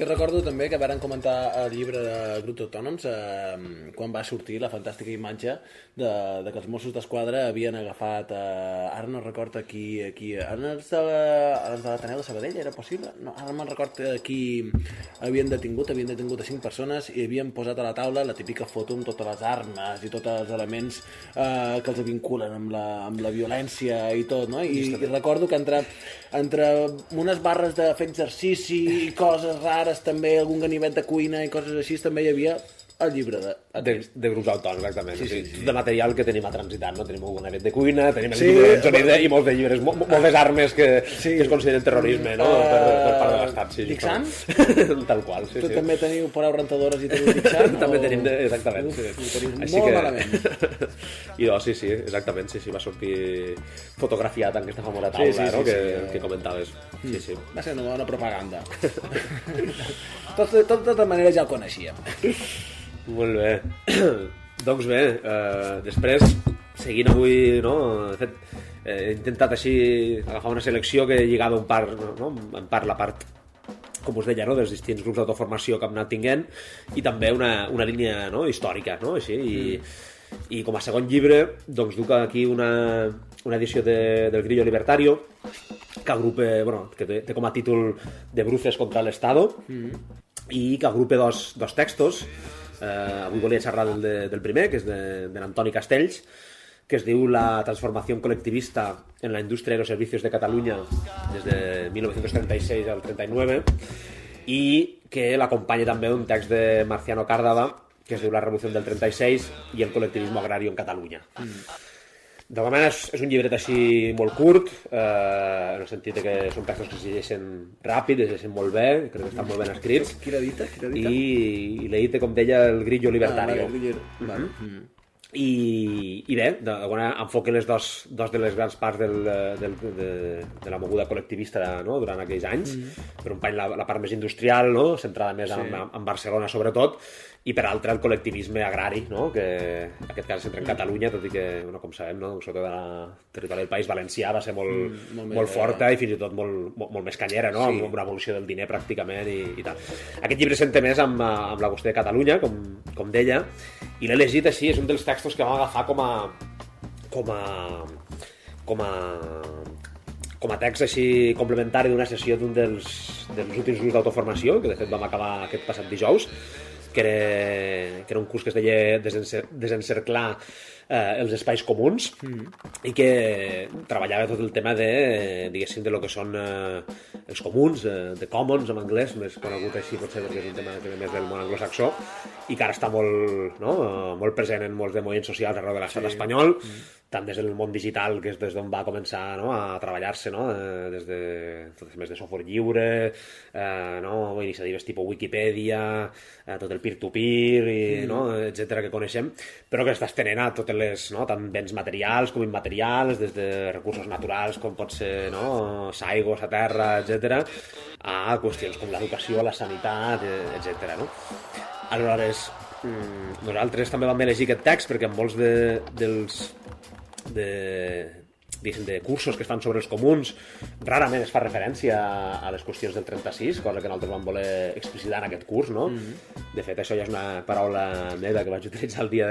Jo recordo també que varen comentar el llibre de grups autònoms eh, quan va sortir la fantàstica imatge de, de que els Mossos d'Esquadra havien agafat, eh, ara no recordo aquí, aquí els de, els de l'Ateneu de Sabadell, era possible? No, ara no me'n recordo aquí havien detingut, havien detingut a cinc persones i havien posat a la taula la típica foto amb totes les armes i tots els elements eh, que els vinculen amb la, amb la violència i tot, no? I, i recordo que entre, entre unes barres de fer exercici i coses rares també, algun ganivet de cuina i coses així, també hi havia el llibre de... De, de grups autònoms, exactament. Sí, Sí, sí, sí, sí. De material que tenim a transitar, no? Tenim un avet de cuina, tenim el Sí, llibre de Johnny eh, i molts de llibres, mo- mo- moltes armes que, Sí. que es consideren terrorisme, no? Eh, per, per part de l'Estat, sí. Dixant? justament. Tal qual, sí, tu sí. també teniu parau rentadores i teniu Dixant? També o- tenim, de, exactament. Uf, sí. tenim molt malament. I doncs, sí, sí, exactament, sí, sí, va sortir fotografiat en aquesta famosa Sí, taula, sí, sí, no?, que, sí, eh. que comentaves. Sí, sí. Va ser una bona propaganda. tot, tot, de tota manera ja ho coneixíem. Molt bé. doncs bé, eh, després, seguint avui, no, de fet, eh, he intentat així agafar una selecció que lligava un part, no, en part la part com us deia, no, dels distints grups d'autoformació que hem anat tinguent i també una, una línia no, històrica, no? Així, i, i com a segon llibre doncs duc aquí una, una edició de, del Grillo Libertario que agrupa, bueno, que té, té com a títol de Bruces contra l'Estado i que agrupa dos, dos textos eh, avui volia xerrar del, de, del primer que és de, de l'Antoni Castells que es diu La transformació col·lectivista en la indústria de los servicios de Catalunya des de 1936 al 39 i que l'acompanya també un text de Marciano Cárdaga que es diu La revolució del 36 i el col·lectivisme agrari en Catalunya. D'alguna manera és, és un llibret així molt curt, eh, en el sentit de que són textos que es llegeixen ràpid, es llegeixen molt bé, crec que estan molt ben escrits, Qui l'ha dit? Qui l'ha dit? i, i l'edita, com deia, el Grillo Libertario. Ah, vale, Grillo- vale. Mm. I, i bé, d'alguna enfoquen les dos, dos de les grans parts del, del, de, de la moguda col·lectivista no? durant aquells anys. Per un pany la, la part més industrial, no? centrada més Sí. en, en Barcelona sobretot, i per altra el col·lectivisme agrari, no? que en aquest cas centra en Catalunya, tot i que, bueno, com sabem, no? sobretot en el territori del País Valencià va ser molt, Mm, molt molt, forta i fins i tot molt, molt, molt més canyera, no? Sí. amb una evolució del diner pràcticament i, i tal. Aquest llibre s'entén més amb, eh, amb la qüestió de Catalunya, com, com deia, i l'he llegit així, és un dels textos que vam agafar com a com a com a com a text així complementari d'una sessió d'un dels, dels últims grups d'autoformació, que de fet vam acabar aquest passat dijous, que era, que era un curs que es deia Desencer, Desencerclar eh, els espais comuns i que treballava tot el tema de, diguéssim, de lo que són eh, els comuns, eh, de commons en anglès, més conegut així potser perquè és un tema que ve més del món anglosaxó i que ara està molt, no, molt present en molts de moviments socials arreu de l'estat espanyol, tant des del món digital, que és des d'on va començar no, a treballar-se, no? eh, des de tot més de software lliure, eh, no? iniciatives tipus Wikipedia, eh, tot el peer-to-peer, i, no? etc que coneixem, però que està estenent a totes les, no? tant béns materials com immaterials, des de recursos naturals com pot ser no? s'aigua, la terra, etc a qüestions com l'educació, la sanitat, etc. No? Aleshores, mm, nosaltres també vam elegir aquest text perquè en molts de, dels de, de cursos que es fan sobre els comuns rarament es fa referència a, les qüestions del 36, cosa que nosaltres vam voler explicitar en aquest curs, no? De fet, això ja és una paraula meva que vaig utilitzar el dia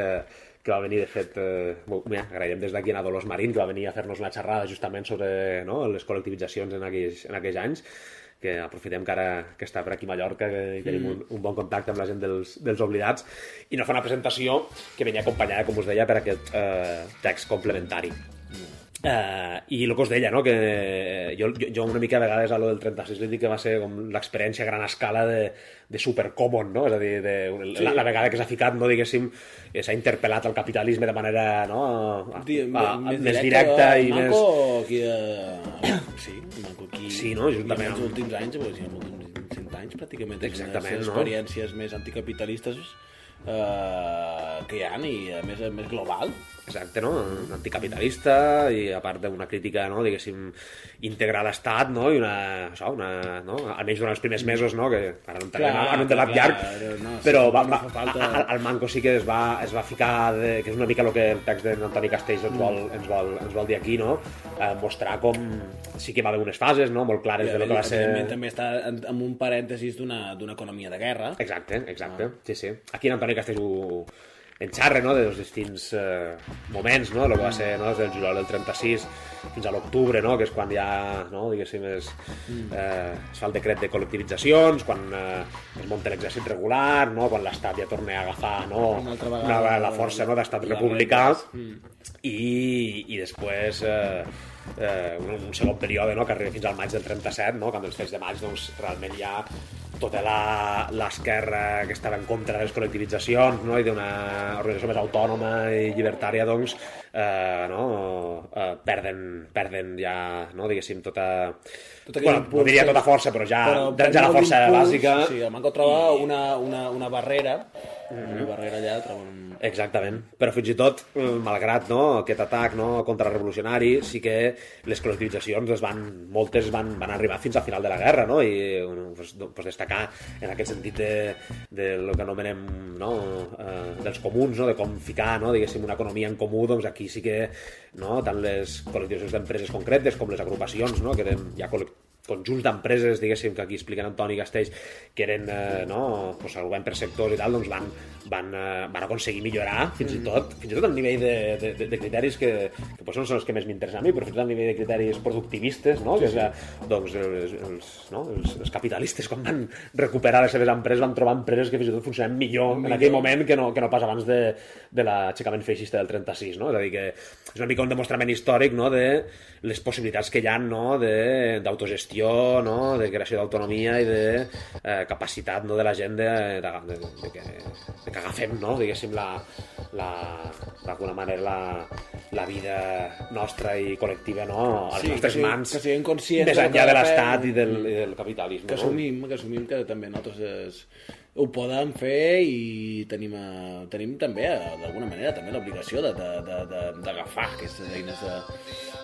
que va venir, de fet, eh, mira, agraïm des d'aquí a Dolors Marín, que va venir a fer-nos una xerrada justament sobre no, les col·lectivitzacions en aquells, en aquells anys, que aprofitem que ara que està per aquí a Mallorca, que tenim un, un bon contacte amb la gent dels, dels oblidats, i no fa una presentació que venia acompanyada, com us deia, per aquest eh, text complementari. Uh, I el que us deia, no? que jo, jo, jo una mica a vegades a lo del 36 li dic que va ser com l'experiència a gran escala de, de supercommon, no? és a dir, de, la, la vegada que s'ha ficat, no, diguéssim, eh, s'ha interpel·lat el capitalisme de manera no? a, Di- a, a, més directa, i més... Manco, Aquí, eh, sí, Manco aquí... Sí, no? Juntament En els últims anys, en els últims 100 anys, pràcticament. Exactament, no? experiències més anticapitalistes eh, que hi ha i a més, a més global. Exacte, no? Anticapitalista i a part d'una crítica, no? diguéssim, íntegra a l'Estat, no? I una, això, una, no? Almenys durant els primers mesos, no? Que ara no entrarem en un debat clar, llarg, no, sí, però va, no va, fa falta- a- a- el Manco sí que es va, es va ficar, de, que és una mica el que el text d'Antoni Castells ens vol, ens, vol, ens vol dir aquí, no? Eh, mostrar com sí que va haver unes fases, no? Molt clares I, de lo que va ser... també està en, en un parèntesis d'una economia de guerra. Exacte, exacte, sí, sí. Aquí en Antoni Castells ho enxarra, no?, dels distints eh, moments, no?, el que va ser, no?, des del juliol del 36 fins a l'octubre, no?, que és quan ja, no?, diguéssim, es, eh, es fa el decret de col·lectivitzacions, quan eh, es munta l'exèrcit regular, no?, quan l'Estat ja torna a agafar, no?, Una vegada, una, la força, no?, d'estat republicà, i, i després eh, eh, un, un segon període no, que arriba fins al maig del 37 no, quan els fets de maig doncs, realment hi ha tota l'esquerra que estava en contra de les col·lectivitzacions no, i d'una organització més autònoma i llibertària doncs, eh, no, eh, perden, perden ja no, diguéssim tota, Tot bueno, no impuls diria que- tota força però ja, Però ja, ja la força l'impuls, bàsica Sí, el Manco troba una, una, una barrera, una barrera allà, troba un... Exactament, però fins i tot, eh, malgrat no, aquest atac no, contrarrevolucionari, sí que les col·lectivitzacions es van, moltes van, van arribar fins al final de la guerra, no? i pues, pues destacar en aquest sentit de, de lo que anomenem no, eh, dels comuns, no? de com ficar no, diguéssim, una economia en comú, doncs aquí sí que no, tant les col·lectivacions d'empreses concretes com les agrupacions, no? que eren ja col·lec- conjunts d'empreses, diguéssim, que aquí expliquen Antoni Castells, que eren, eh, no, pues, el govern per sectors i tal, doncs van, van, eh, van aconseguir millorar, fins i tot, fins i tot a nivell de, de, de, de criteris que, que potser no són els que més m'interessen a mi, però fins i tot a nivell de criteris productivistes, no? que és, eh, doncs, els, els, no? els, els capitalistes, quan van recuperar les seves empreses, van trobar empreses que fins i tot funcionaven millor, en aquell moment que no, que no pas abans de, de l'aixecament feixista del 36, no? És a dir, que és una mica un demostrament històric no? de les possibilitats que hi ha no? de- d'autogestió, no? de creació d'autonomia i de eh, capacitat no? de la gent de, de, de, de, que, de que agafem, no? diguéssim, la, la, d'alguna manera la, la vida nostra i col·lectiva no? a les Sí, nostres que mans que siguin conscients més enllà de l'Estat i del, i del capitalisme. que no? assumim, que assumim que també nosaltres es, ho podem fer i tenim, eh, tenim també, eh, d'alguna manera, també l'obligació de- de- de- de- d'agafar aquestes eines de,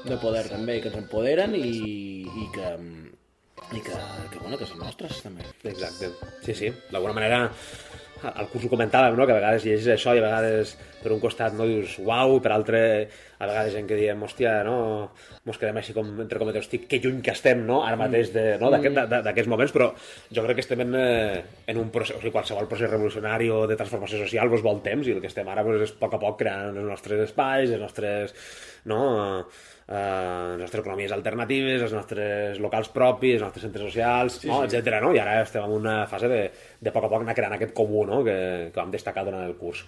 de poder també, que ens empoderen i, i que, i que, que, bueno, que són nostres també. Exacte. Sí, sí. D'alguna manera, al curs ho comentàvem, no? que a vegades llegis això i a vegades per un costat no dius uau, per altre a vegades gent que diem, hòstia, no, mos quedem així com, entre cometes, hosti, que lluny que estem, no?, ara mateix de- no? de- d'aquests moments, però jo crec que estem en, eh, en un procés, o sigui, qualsevol procés revolucionari o de transformació social vos vol temps, i el que estem ara pues, és a poc a poc creant els nostres espais, els nostres, no, eh, les nostres economies alternatives, els nostres locals propis, els nostres centres socials, sí, no? sí. etc. No? I ara estem en una fase de, de a poc a poc anar creant aquest comú no? que, que vam destacar durant el curs.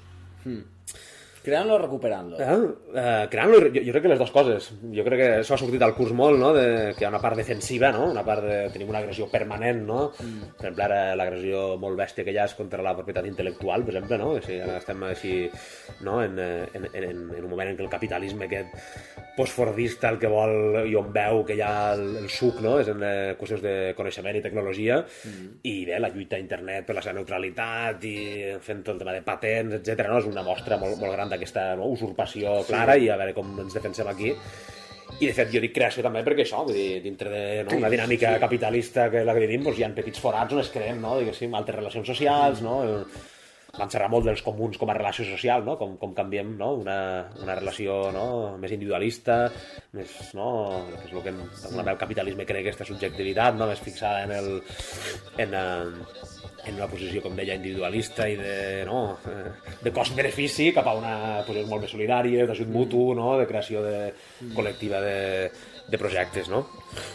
Creant-lo o recuperant-lo? Eh? Eh, creant-lo, jo, jo crec que les dues coses. Jo crec que això ha sortit al curs molt, no? De, que hi ha una part defensiva, no? Una part de... Tenim una agressió permanent, no? Mm. Per exemple, ara l'agressió molt bèstia que hi ha és contra la propietat intel·lectual, per exemple, no? Sigui, ara estem així, no? En, en, en, en un moment en què el capitalisme aquest postfordista el que vol i on veu que hi ha el, el suc, no? És en eh, qüestions de coneixement i tecnologia mm. i bé, la lluita a internet per la seva neutralitat i fent tot el tema de patents, etc. no? És una mostra molt, molt gran d'aquesta no? usurpació clara i a veure com ens defensem aquí i de fet jo dic creació també perquè això, vull dir, dintre de no, una dinàmica capitalista que la que vivim, doncs hi ha petits forats on es creen, no, diguéssim, altres relacions socials, no, vam xerrar molt dels comuns com a relació social, no? com, com canviem no? una, una relació no? més individualista, més, no? que és el que el capitalisme crea aquesta subjectivitat, no? més fixada en, el, en, eh, en una posició, com deia, individualista i de, no? eh, de cost-benefici cap a una posició molt més solidària, d'ajut mutu, no? de creació de, col·lectiva de, de projectes, no?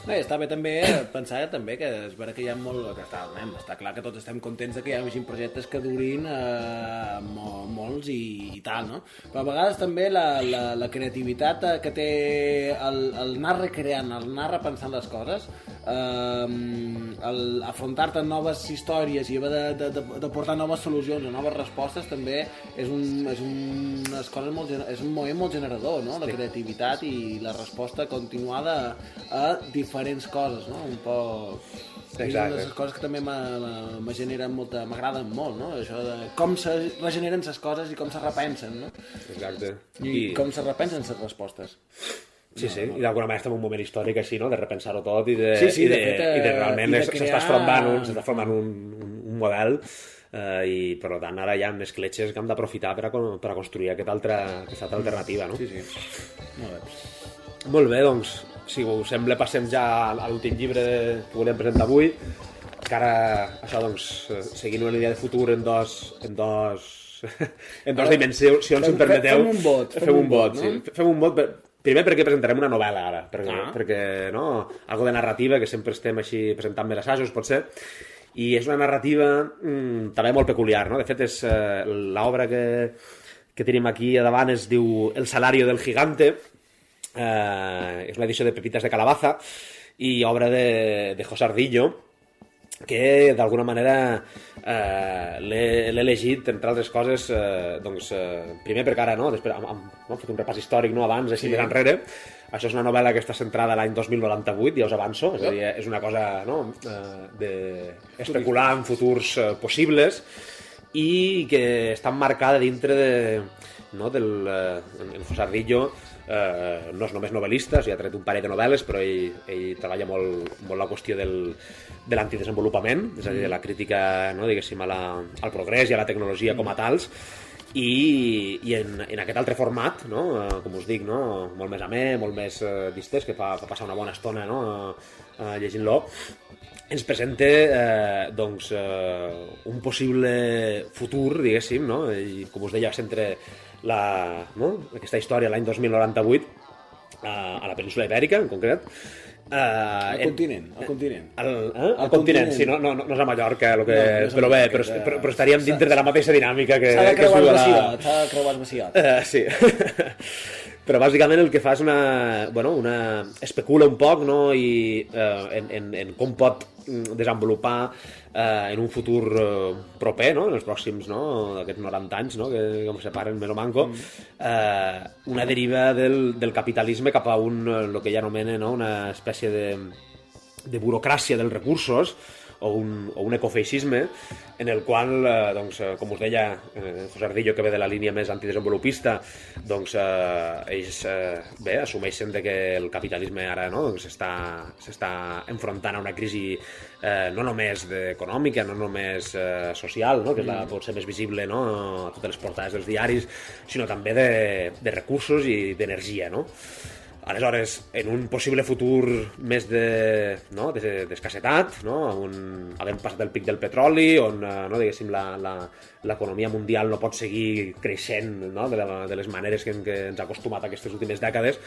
No, i està bé també pensar també que és vera que hi ha molt... Que està, anem, està clar que tots estem contents de que hi hagi projectes que durin eh, mo, molts i, i tal, no? Però a vegades també la, la, la creativitat eh, que té el, el anar recreant, el anar repensant les coses, eh, el afrontar-te noves històries i haver de, de, de, de portar noves solucions o noves respostes també és un, és un, unes coses molt, és un moviment molt generador, no? La creativitat i la resposta continuada a diferents coses, no? Un poc... És una Exacte. de les coses que també me- generen molta... m'agraden molt, no? Això de com se regeneren les coses i com se repensen, no? Exacte. I, I... com se repensen les respostes. Sí, sí, i d'alguna manera estem en un moment històric així, no?, de repensar-ho tot i de, Sí, sí, i de, de fet, eh, i de realment de es- s'està crear- formant un, s'està formant un, un, un model eh, i per tant ara hi ha escletxes que hem d'aprofitar per, a, per a construir aquest altre, aquesta altra alternativa, no? Sí, sí. Molt bé. Molt bé, doncs, si us sembla, passem ja a l'últim llibre que volem presentar avui, que ara, això, doncs, eh, seguint una línia de futur en dos, en dos, en dos Ara, dimensions, si fem- em permeteu. fem un vot, Fem, un vot, no? sí. Fem un vot, per, primer perquè presentarem una novel·la ara, perquè, Ah. perquè no, algo de narrativa, que sempre estem així presentant més assajos, potser, i és una narrativa mm, també molt peculiar, no? De fet, és eh, l'obra que, que tenim aquí a davant es diu El salario del gigante, eh, és una edició de Pepitas de Calabaza i obra de, de José Ardillo que d'alguna manera eh, l'he elegit, entre altres coses, eh, doncs, eh, primer perquè ara, no, després hem, hem, hem fet un repàs històric no, abans, així Sí. més enrere, això és una novel·la que està centrada l'any 2098, ja us avanço, és a dir, és una cosa no, eh, de especular en futurs eh, possibles i que està emmarcada dintre de, no, del, eh, José Ardillo eh, no és només novel·lista, o sigui, ha tret un parell de novel·les, però ell, ell treballa molt, molt la qüestió del, de l'antidesenvolupament, és a dir, de la crítica, no, a la, al progrés i a la tecnologia com a tals, i, i en, en aquest altre format, no, eh, com us dic, no, molt més amè, molt més eh, distès, que fa, fa passar una bona estona no, eh, eh, llegint-lo, ens presenta eh, doncs, eh, un possible futur, diguéssim, no? i com us deia, centre la, no? aquesta història l'any 2098 eh, a la península Ibèrica, en concret. Eh, Al en- continent, al continent. el, eh? el Al continent, continent. sí, no, no, no és a Mallorca, lo que, No, no a però bé, Mallorca, però, però, però estaríem dintre de la mateixa dinàmica que, S'ha de que es creuar viu el a la... s'ha de creuar el. Eh, sí. Però bàsicament el que fa és una... Bueno, una... especula un poc, no?, i eh, en, en, en com pot desenvolupar eh, en un futur eh, proper, no?, en els pròxims, no?, aquests 90 anys, no?, que, que em separen més o manco, eh, una deriva del, del capitalisme cap a un, eh, el que ella anomena, no?, una espècie de, de burocràcia dels recursos, o un, o un ecofeixisme en el qual, eh, doncs, eh, com us deia eh, José Ardillo, que ve de la línia més antidesenvolupista, doncs eh, ells eh, bé, assumeixen de que el capitalisme ara no, doncs s'està s'està enfrontant a una crisi eh, no només econòmica, no només eh, social, no, que és la, pot ser més visible no, a totes les portades dels diaris, sinó també de, de recursos i d'energia, no? Aleshores, en un possible futur més de, no, de- d'escassetat, no, on havent passat el pic del petroli, on eh, no, diguéssim, la- la- l'economia mundial no pot seguir creixent no, de, la, de les maneres que, en què ens ha acostumat aquestes últimes dècades,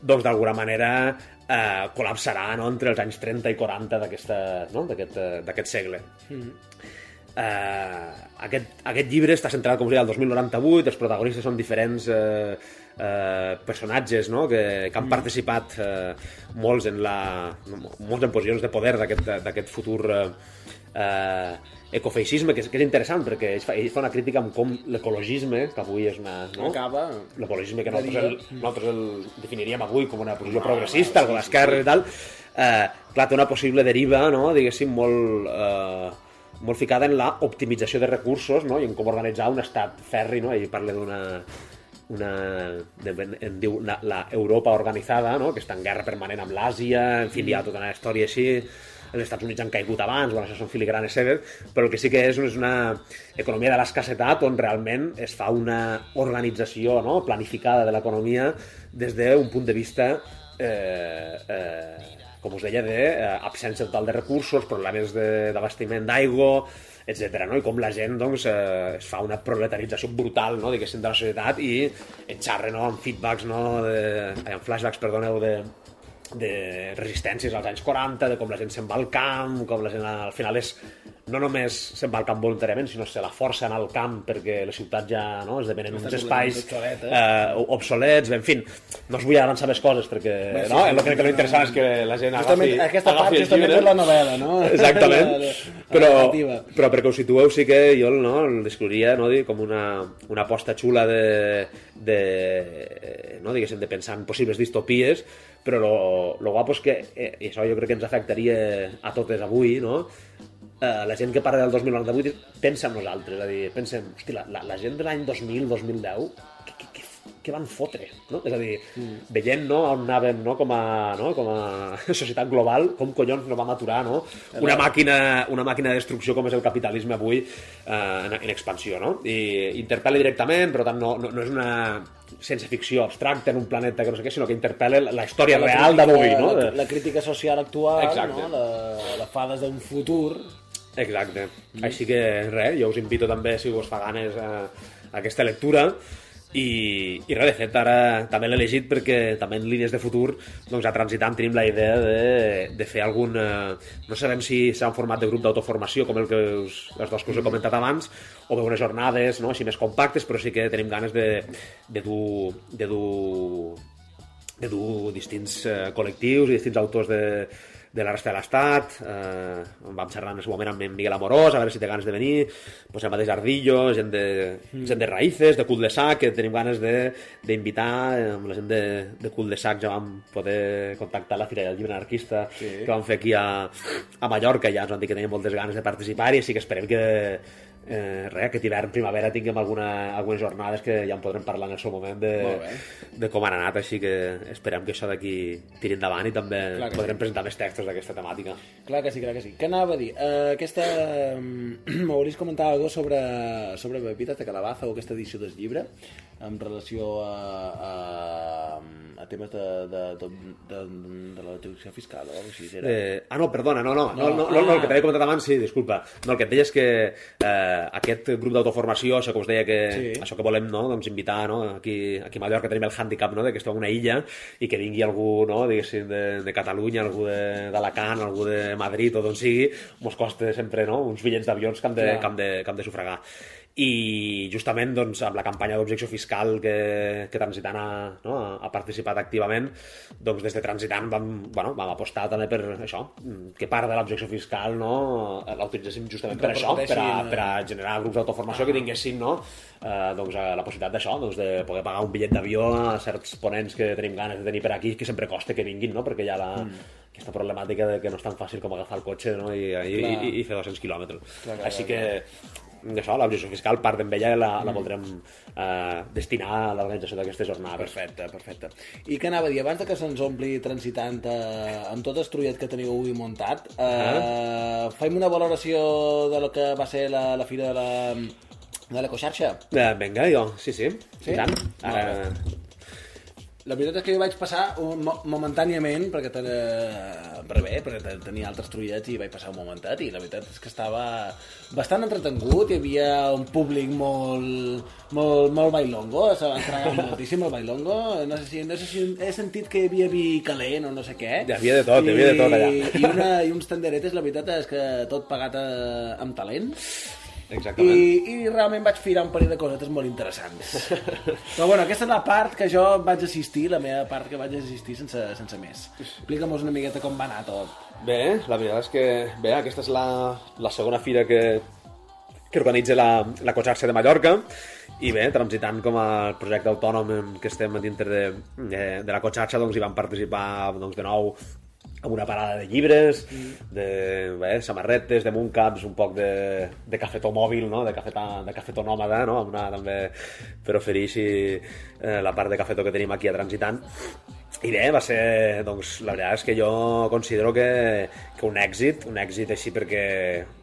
doncs d'alguna manera eh, col·lapsarà no, entre els anys 30 i 40 d'aquesta- no, d'aquest eh, d'aquest segle. eh, aquest, aquest llibre està centrat, com us deia, al 2098, els protagonistes són diferents eh, eh, personatges no? que, que han participat eh, molts, en la, molts en posicions de poder d'aquest futur eh, eh, ecofeixisme, que és, que és interessant, perquè ell fa, ell fa una crítica amb com l'ecologisme, que avui és una... No? Acaba... L'ecologisme que nosaltres, el, nosaltres el definiríem avui com una posició progressista, algo d'esquerra i tal, eh, clar, té una possible deriva, no? diguéssim, molt... Eh, molt ficada en la optimització de recursos no? i en com organitzar un estat ferri, no? ell parla d'una una, de, en diu la, la Europa organitzada, no? que està en guerra permanent amb l'Àsia, en fi, hi ha tota una història així, els Estats Units han caigut abans, bueno, això són filigranes seves, però el que sí que és és una economia de l'escassetat on realment es fa una organització no? planificada de l'economia des d'un punt de vista eh, eh, com us deia, d'absència total de recursos, problemes de- d'abastiment d'aigua, etc. No? I com la gent doncs, eh, es fa una proletarització brutal no? de la societat i et xarra no? amb feedbacks, no? de, amb flashbacks, perdoneu, de, de resistències als anys 40, de com la gent se'n va al camp, com la gent al final és no només se'n va al camp voluntàriament, sinó se la força anar al camp perquè les ciutats ja no, esdevenen uns espais eh, obsolets, en fi, no us vull avançar més coses perquè Bé, sí, no, el que, que lo interessant és que la gent Justament agafi, aquesta part agafi el justament llibre. és la novel·la, no? Exactament. La- la- la però, narrativa. però perquè us situeu sí que jo no, el descriuria no, com una, una aposta xula de, de, no, diguéssim, de pensar en possibles distopies però lo, lo guapo és que eh, i això jo crec que ens afectaria a totes avui no? Eh, la gent que parla del 2098 pensa en nosaltres, és a dir, pensem, hosti, la, la, la gent de l'any 2000, 2010, què, què, què, què van fotre? No? És a dir, mm. veient no, on anàvem no, com, a, no, com a societat global, com collons no vam aturar no? una, màquina, una màquina de destrucció com és el capitalisme avui eh, en, en expansió. No? I interpel·la directament, però tant no, no, no és una sense ficció abstracta en un planeta que no sé què, sinó que interpel·la la, història La real d'avui. No? La, la crítica social actual, Exacte. no? la, la fa des d'un futur. Exacte. Mm. Així que res, jo us invito també, si us fa ganes, a, a aquesta lectura. I, i res, de fet, ara també l'he llegit perquè també en línies de futur doncs, a Transitant tenim la idea de, de fer algun... Eh, no sabem si serà un format de grup d'autoformació com el que us, els dos que us he comentat abans o bé unes jornades no, així més compactes, però sí que tenim ganes de, de dur, de dur de dur distints eh, col·lectius i distints autors de, de la resta de l'Estat. Eh, vam xerrar en el moment amb Miguel Amorós, a veure si té ganes de venir. Pues el mateix Ardillo, gent de, Mm. gent de Raïces, de Cul de Sac, que tenim ganes de- d'invitar. eh, Amb la gent de, de Cul de Sac ja vam poder contactar la Fira del Llibre Anarquista Sí. que vam fer aquí a, a Mallorca. Ja ens van dir que tenien moltes ganes de participar-hi, així que esperem que eh, res, aquest hivern, primavera, tinguem alguna, algunes jornades que ja en podrem parlar en el seu moment de, de com han anat, així que esperem que això d'aquí tiri endavant i també Clar podrem sí. presentar més textos d'aquesta temàtica. Clar que sí, clar que sí. Què anava a dir? Uh, aquesta... M'hauries comentat alguna sobre, sobre Pepitas de Calabaza o aquesta edició del llibre en relació a, a, a temes de, de, de, de, de la jurisdicció fiscal o alguna cosa així. Era... Eh, ah, no, perdona, no, no, no, No, no, no, no ah. el que t'havia comentat abans, sí, disculpa. No, el que et deia és que eh, aquest grup d'autoformació, això que us deia que, Sí. això que volem, no, doncs invitar, no, aquí, aquí a Mallorca tenim el hàndicap, no, de que esteu en una illa i que vingui algú, no, diguéssim, de, de Catalunya, algú de- d'Alacant, algú de Madrid o d'on sigui, mos costa sempre, no, uns bitllets d'avions que, hem de, que, hem de, que hem de sufragar i justament doncs, amb la campanya d'objecció fiscal que, que Transitant ha, no, ha participat activament doncs des de Transitant vam, bueno, vam apostar també per això, que part de l'objecció fiscal no, la utilitzéssim justament per això, per a, Reparteixin, per a generar grups d'autoformació que tinguessin no, eh, doncs, eh, la possibilitat d'això, doncs, de poder pagar un bitllet d'avió a certs ponents que tenim ganes de tenir per aquí, que sempre costa que vinguin, no? perquè hi ha la, aquesta problemàtica de que no és tan fàcil com agafar el cotxe no? I, i, i, i fer 200 quilòmetres. Així clar, que d'això, l'objecció fiscal, part d'en ella la, la voldrem eh, destinar a l'organització d'aquestes jornades. Perfecte, perfecte. I què anava a dir? Abans de que se'ns ompli transitant eh, amb tot el trullet que teniu avui muntat, eh, fem una valoració de lo que va ser la, la fira de la de l'ecoxarxa. Eh, vinga, jo, sí, sí, Sí? I tant. Molt Ara, La veritat és que jo vaig passar un, mo momentàniament, perquè ten, eh, per bé, perquè te- tenia altres trullets i vaig passar un momentet, i la veritat és que estava bastant entretengut, hi havia un públic molt, molt, molt bailongo, se va entregar moltíssim el bailongo, no sé, si, no sé si he sentit que hi havia vi calent o no sé què. Hi havia de tot, hi havia de tot allà. I, una, i uns tenderetes, la veritat és que tot pagat eh, amb talent. Exactament. I, i realment vaig firar un parell de cosetes molt interessants. Però bueno, aquesta és la part que jo vaig assistir, la meva part que vaig assistir sense, sense més. Explica'm una miqueta com va anar tot. Bé, la veritat és que bé, aquesta és la, la segona fira que, que organitza la, la Coxarxa de Mallorca i bé, transitant com a projecte autònom què estem dintre de, de, de la Coxarxa, doncs hi van participar doncs, de nou amb una parada de llibres, de bé, samarretes, de mooncaps, un poc de, de cafetó mòbil, no? de, cafetà, de cafetó nòmada, no? amb una, també per oferir eh, la part de cafetó que tenim aquí a Transitant. I bé, va ser, doncs, la veritat és que jo considero que, que un èxit, un èxit així perquè,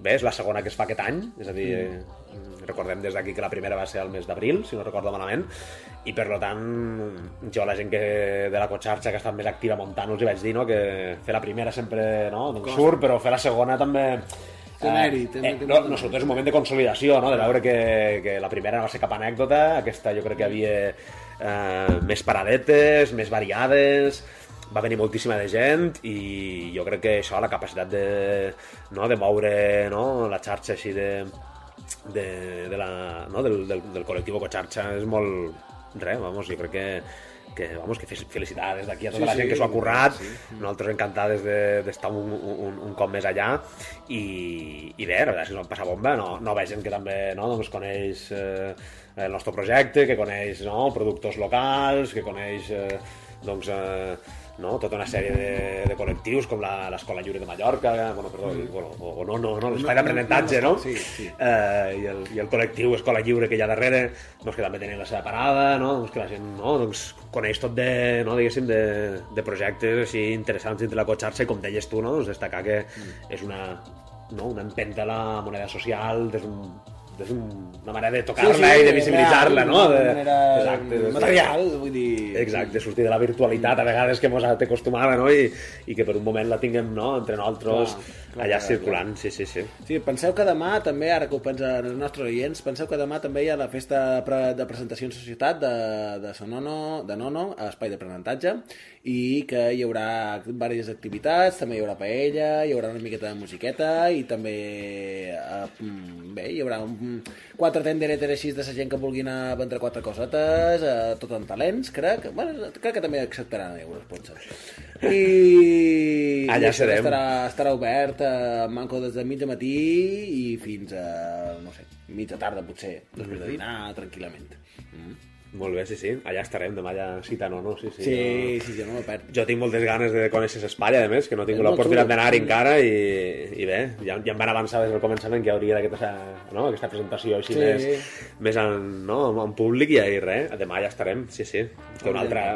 bé, és la segona que es fa aquest any, és a dir, mm. Recordem des d'aquí que la primera va ser el mes d'abril, si no recordo malament, i per lo tant, jo la gent que de la cotxarxa que ha estat més activa muntant us hi vaig dir, no?, que fer la primera sempre, no?, doncs surt, però fer la segona també... Mèrit, eh, té no, molt de no, sobretot és un moment de consolidació, no? de veure que, que la primera no va ser cap anècdota, aquesta jo crec que havia eh, més paradetes, més variades, va venir moltíssima de gent i jo crec que això, la capacitat de, no, de moure no, la xarxa així de, de, de la, no, del, del, del col·lectiu Cotxarxa és molt... Res, vamos, jo crec que que, vamos, que fe- felicitats d'aquí a tota Sí, la gent sí, que s'ho ha currat, sí. nosaltres encantades de- d'estar un, un, un cop més allà. I, i bé, la veritat és que passar bomba, no, nova gent que també no, doncs coneix eh, el nostre projecte, que coneix no, productors locals, que coneix eh, doncs, eh, no, tota una sèrie de, de col·lectius com la- l'Escola Lliure de Mallorca, bueno, perdó, Mm. bueno, o, o no, no, no l'espai d'aprenentatge, no? Sí, sí. eh, i, el, i el col·lectiu Escola Lliure que hi ha darrere doncs que també tenen la seva parada no? doncs que la gent no? doncs coneix tot de, no? diguéssim, de, de projectes així interessants dintre la cotxarxa i com deies tu, no? doncs destacar que és una, no? una empenta a la moneda social des d'un des una manera de tocar-la Sí, sí, i de visibilitzar-la, no? De, exacte, de- material, vull dir... Exacte, sortir de la virtualitat a vegades que mos té acostumada, no? I, I que per un moment la tinguem, no?, entre nosaltres, clar, allà clar, circulant, sí, sí, sí. Sí, penseu que demà també, ara que ho pensen els nostres oients, penseu que demà també hi ha la festa pre- de presentació en societat de, de Sonono, de Nono, a Espai d'Aprenentatge, i que hi haurà diverses activitats, també hi haurà paella, hi haurà una miqueta de musiqueta, i també, eh, bé, hi haurà un, quatre tenderetes així de la gent que vulgui anar a vendre quatre cosetes, eh, tot en talents, crec. Bueno, crec que també acceptaran euros, potser. I, Allà i serem. estarà, estarà obert a Manco des de mig de matí i fins a, no sé, mitja tarda potser, després de dinar, tranquil·lament. Mm. Molt bé, sí, sí. Allà estarem, demà ja cita, no, no? Sí, sí. Sí, no... sí, jo no m'ho perdo. Jo tinc moltes ganes de conèixer l'espai, a més, que no tinc l'oportunitat xulo. d'anar d'anar encara i, i bé, ja, ja em van avançar des del començament que hi hauria aquesta, no, aquesta presentació així Sí. més, més en, no, en públic i ahir res, demà ja estarem, sí, sí. Que un altre,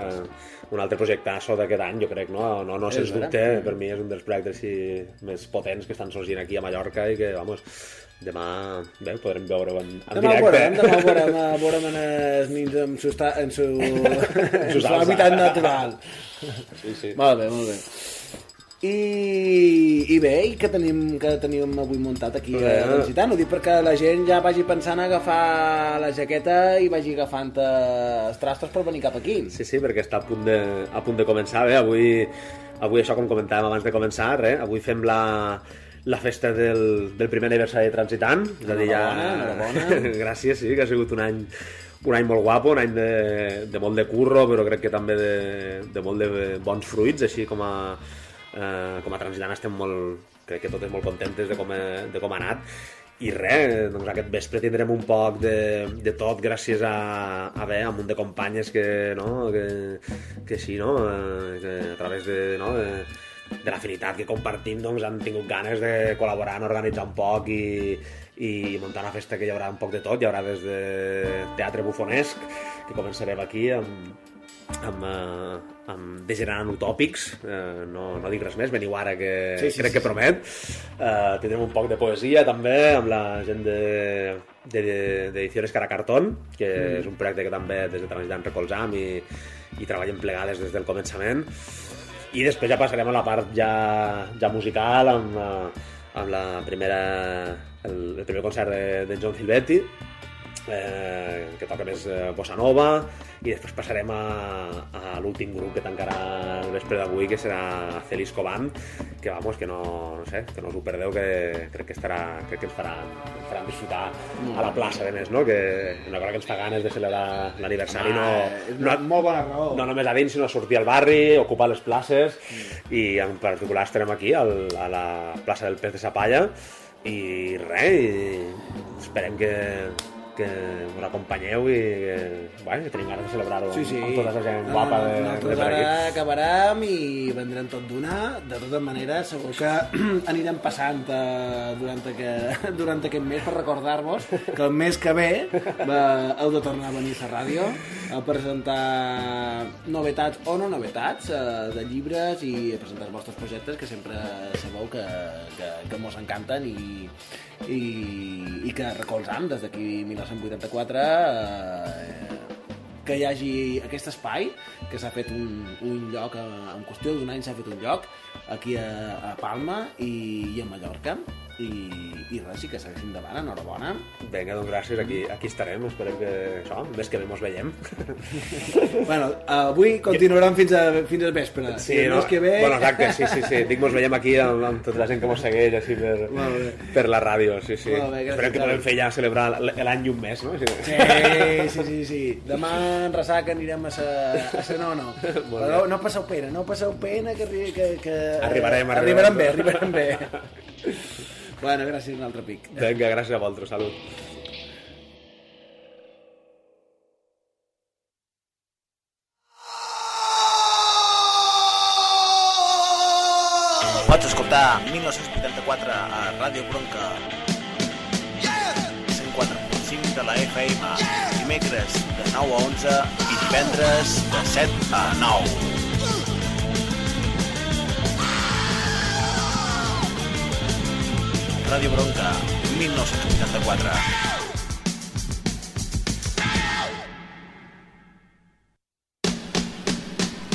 un altre projectasso d'aquest any, jo crec, no? No, no, sens dubte, per mi és un dels projectes així, més potents que estan sorgint aquí a Mallorca i que, vamos, demà bé, podrem veure-ho en, en Demà directe. veurem, demà ho veurem, eh, veurem en els nins en su, en su, en su alçades. hàbitat natural. Sí, sí. Molt bé, molt bé. I, i bé, i que tenim, que tenim avui muntat aquí a Bé. Transitant? Ho dic perquè la gent ja vagi pensant a agafar la jaqueta i vagi agafant eh, els trastos per venir cap aquí. Sí, sí, perquè està a punt de, a punt de començar, bé, avui, avui això com comentàvem abans de començar, res, avui fem la, la festa del, del primer aniversari de Transitant, és a dir, ja... Gràcies, sí, que ha sigut un any, un any molt guapo, un any de, de molt de curro, però crec que també de, de molt de bons fruits, així com a, eh, com a Transitant estem molt, crec que totes molt contentes de com, de com ha anat, i res, doncs aquest vespre tindrem un poc de, de tot gràcies a, a bé, a un de companyes que, no, que, que sí, no, eh, que a través de, no, de, de l'afinitat que compartim doncs, han tingut ganes de col·laborar en organitzar un poc i, i muntar una festa que hi haurà un poc de tot, hi haurà des de teatre bufonesc, que començarem aquí amb, amb, eh, amb Degenerant Utòpics, eh, no, no dic res més, veniu ara que Sí, sí, crec sí, que sí. promet. Eh, tindrem un poc de poesia també amb la gent de de- d'Ediciones Caracartón, que Mm. és un projecte que també des de Transitant recolzam i, i treballem plegades des del començament. I després ja passarem a la part ja, ja musical amb, eh, amb la primera, el, el primer concert de, de John Silvetti, eh, que toca més eh, bossa nova, i després passarem a, a l'últim grup que tancarà el vespre d'avui, que serà Celisco Band, que vamos, que no, no sé, que no us ho perdeu, que crec que estarà, crec que ens faran, ens faran disfrutar a la plaça, de més, no? Que una cosa que ens fa ganes de celebrar l'aniversari, no, és una molt bona raó. no només a dins, sinó a sortir al barri, ocupar les places, i en particular estarem aquí, al, a la plaça del Pes de Sapalla, i res, i esperem que, que us acompanyeu i que, bueno, que tenim ganes de celebrar-ho Sí, sí. amb tota la gent guapa de, de per ara aquí. acabarem i vendrem tot d'una. De totes maneres, segur que anirem passant eh, durant, aquest, durant aquest mes per recordar-vos que el mes que ve eh, heu de tornar a venir a la ràdio a presentar novetats o no novetats eh, de llibres i a presentar els vostres projectes que sempre sabeu que, que, que mos encanten i, i, i que recolzam des d'aquí 1984 eh, que hi hagi aquest espai, que s'ha fet un, un lloc, eh, en qüestió d'un any s'ha fet un lloc, aquí a, a Palma i, i a Mallorca, i, i res, sí que segueixin endavant, enhorabona. Vinga, doncs gràcies, aquí, aquí estarem, esperem que això, mes que ve mos veiem. bueno, avui continuarem fins, a, fins al vespre. El mes que ve... Bueno, exacte, sí, sí, sí. Dic, mos veiem aquí amb, amb tota la gent que mos segueix així per, bé. per la ràdio, sí, sí. Molt bé, gràcies, Esperem que podem fer ja celebrar l'any i un mes, no? Sí, Sí, sí, sí, sí. Demà en ressaca anirem a sa, a sa no, no. Però no passeu pena, no passeu pena que, que, que Arribarem, arribarem arribarem. bé, arribarem bé. bueno, gràcies un altre pic. Vinga, gràcies a vosaltres, salut. Pots escoltar 1984 a Ràdio Bronca. 104.5 de la FM. Dimecres de 9 a 11 i divendres de 7 a 9. Ràdio Bronca, 1984.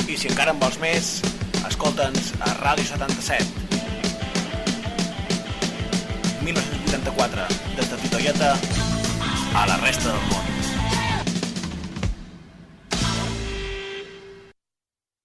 I si encara en vols més, escolta'ns a Ràdio 77. 1984, des de Titoieta a la resta del món.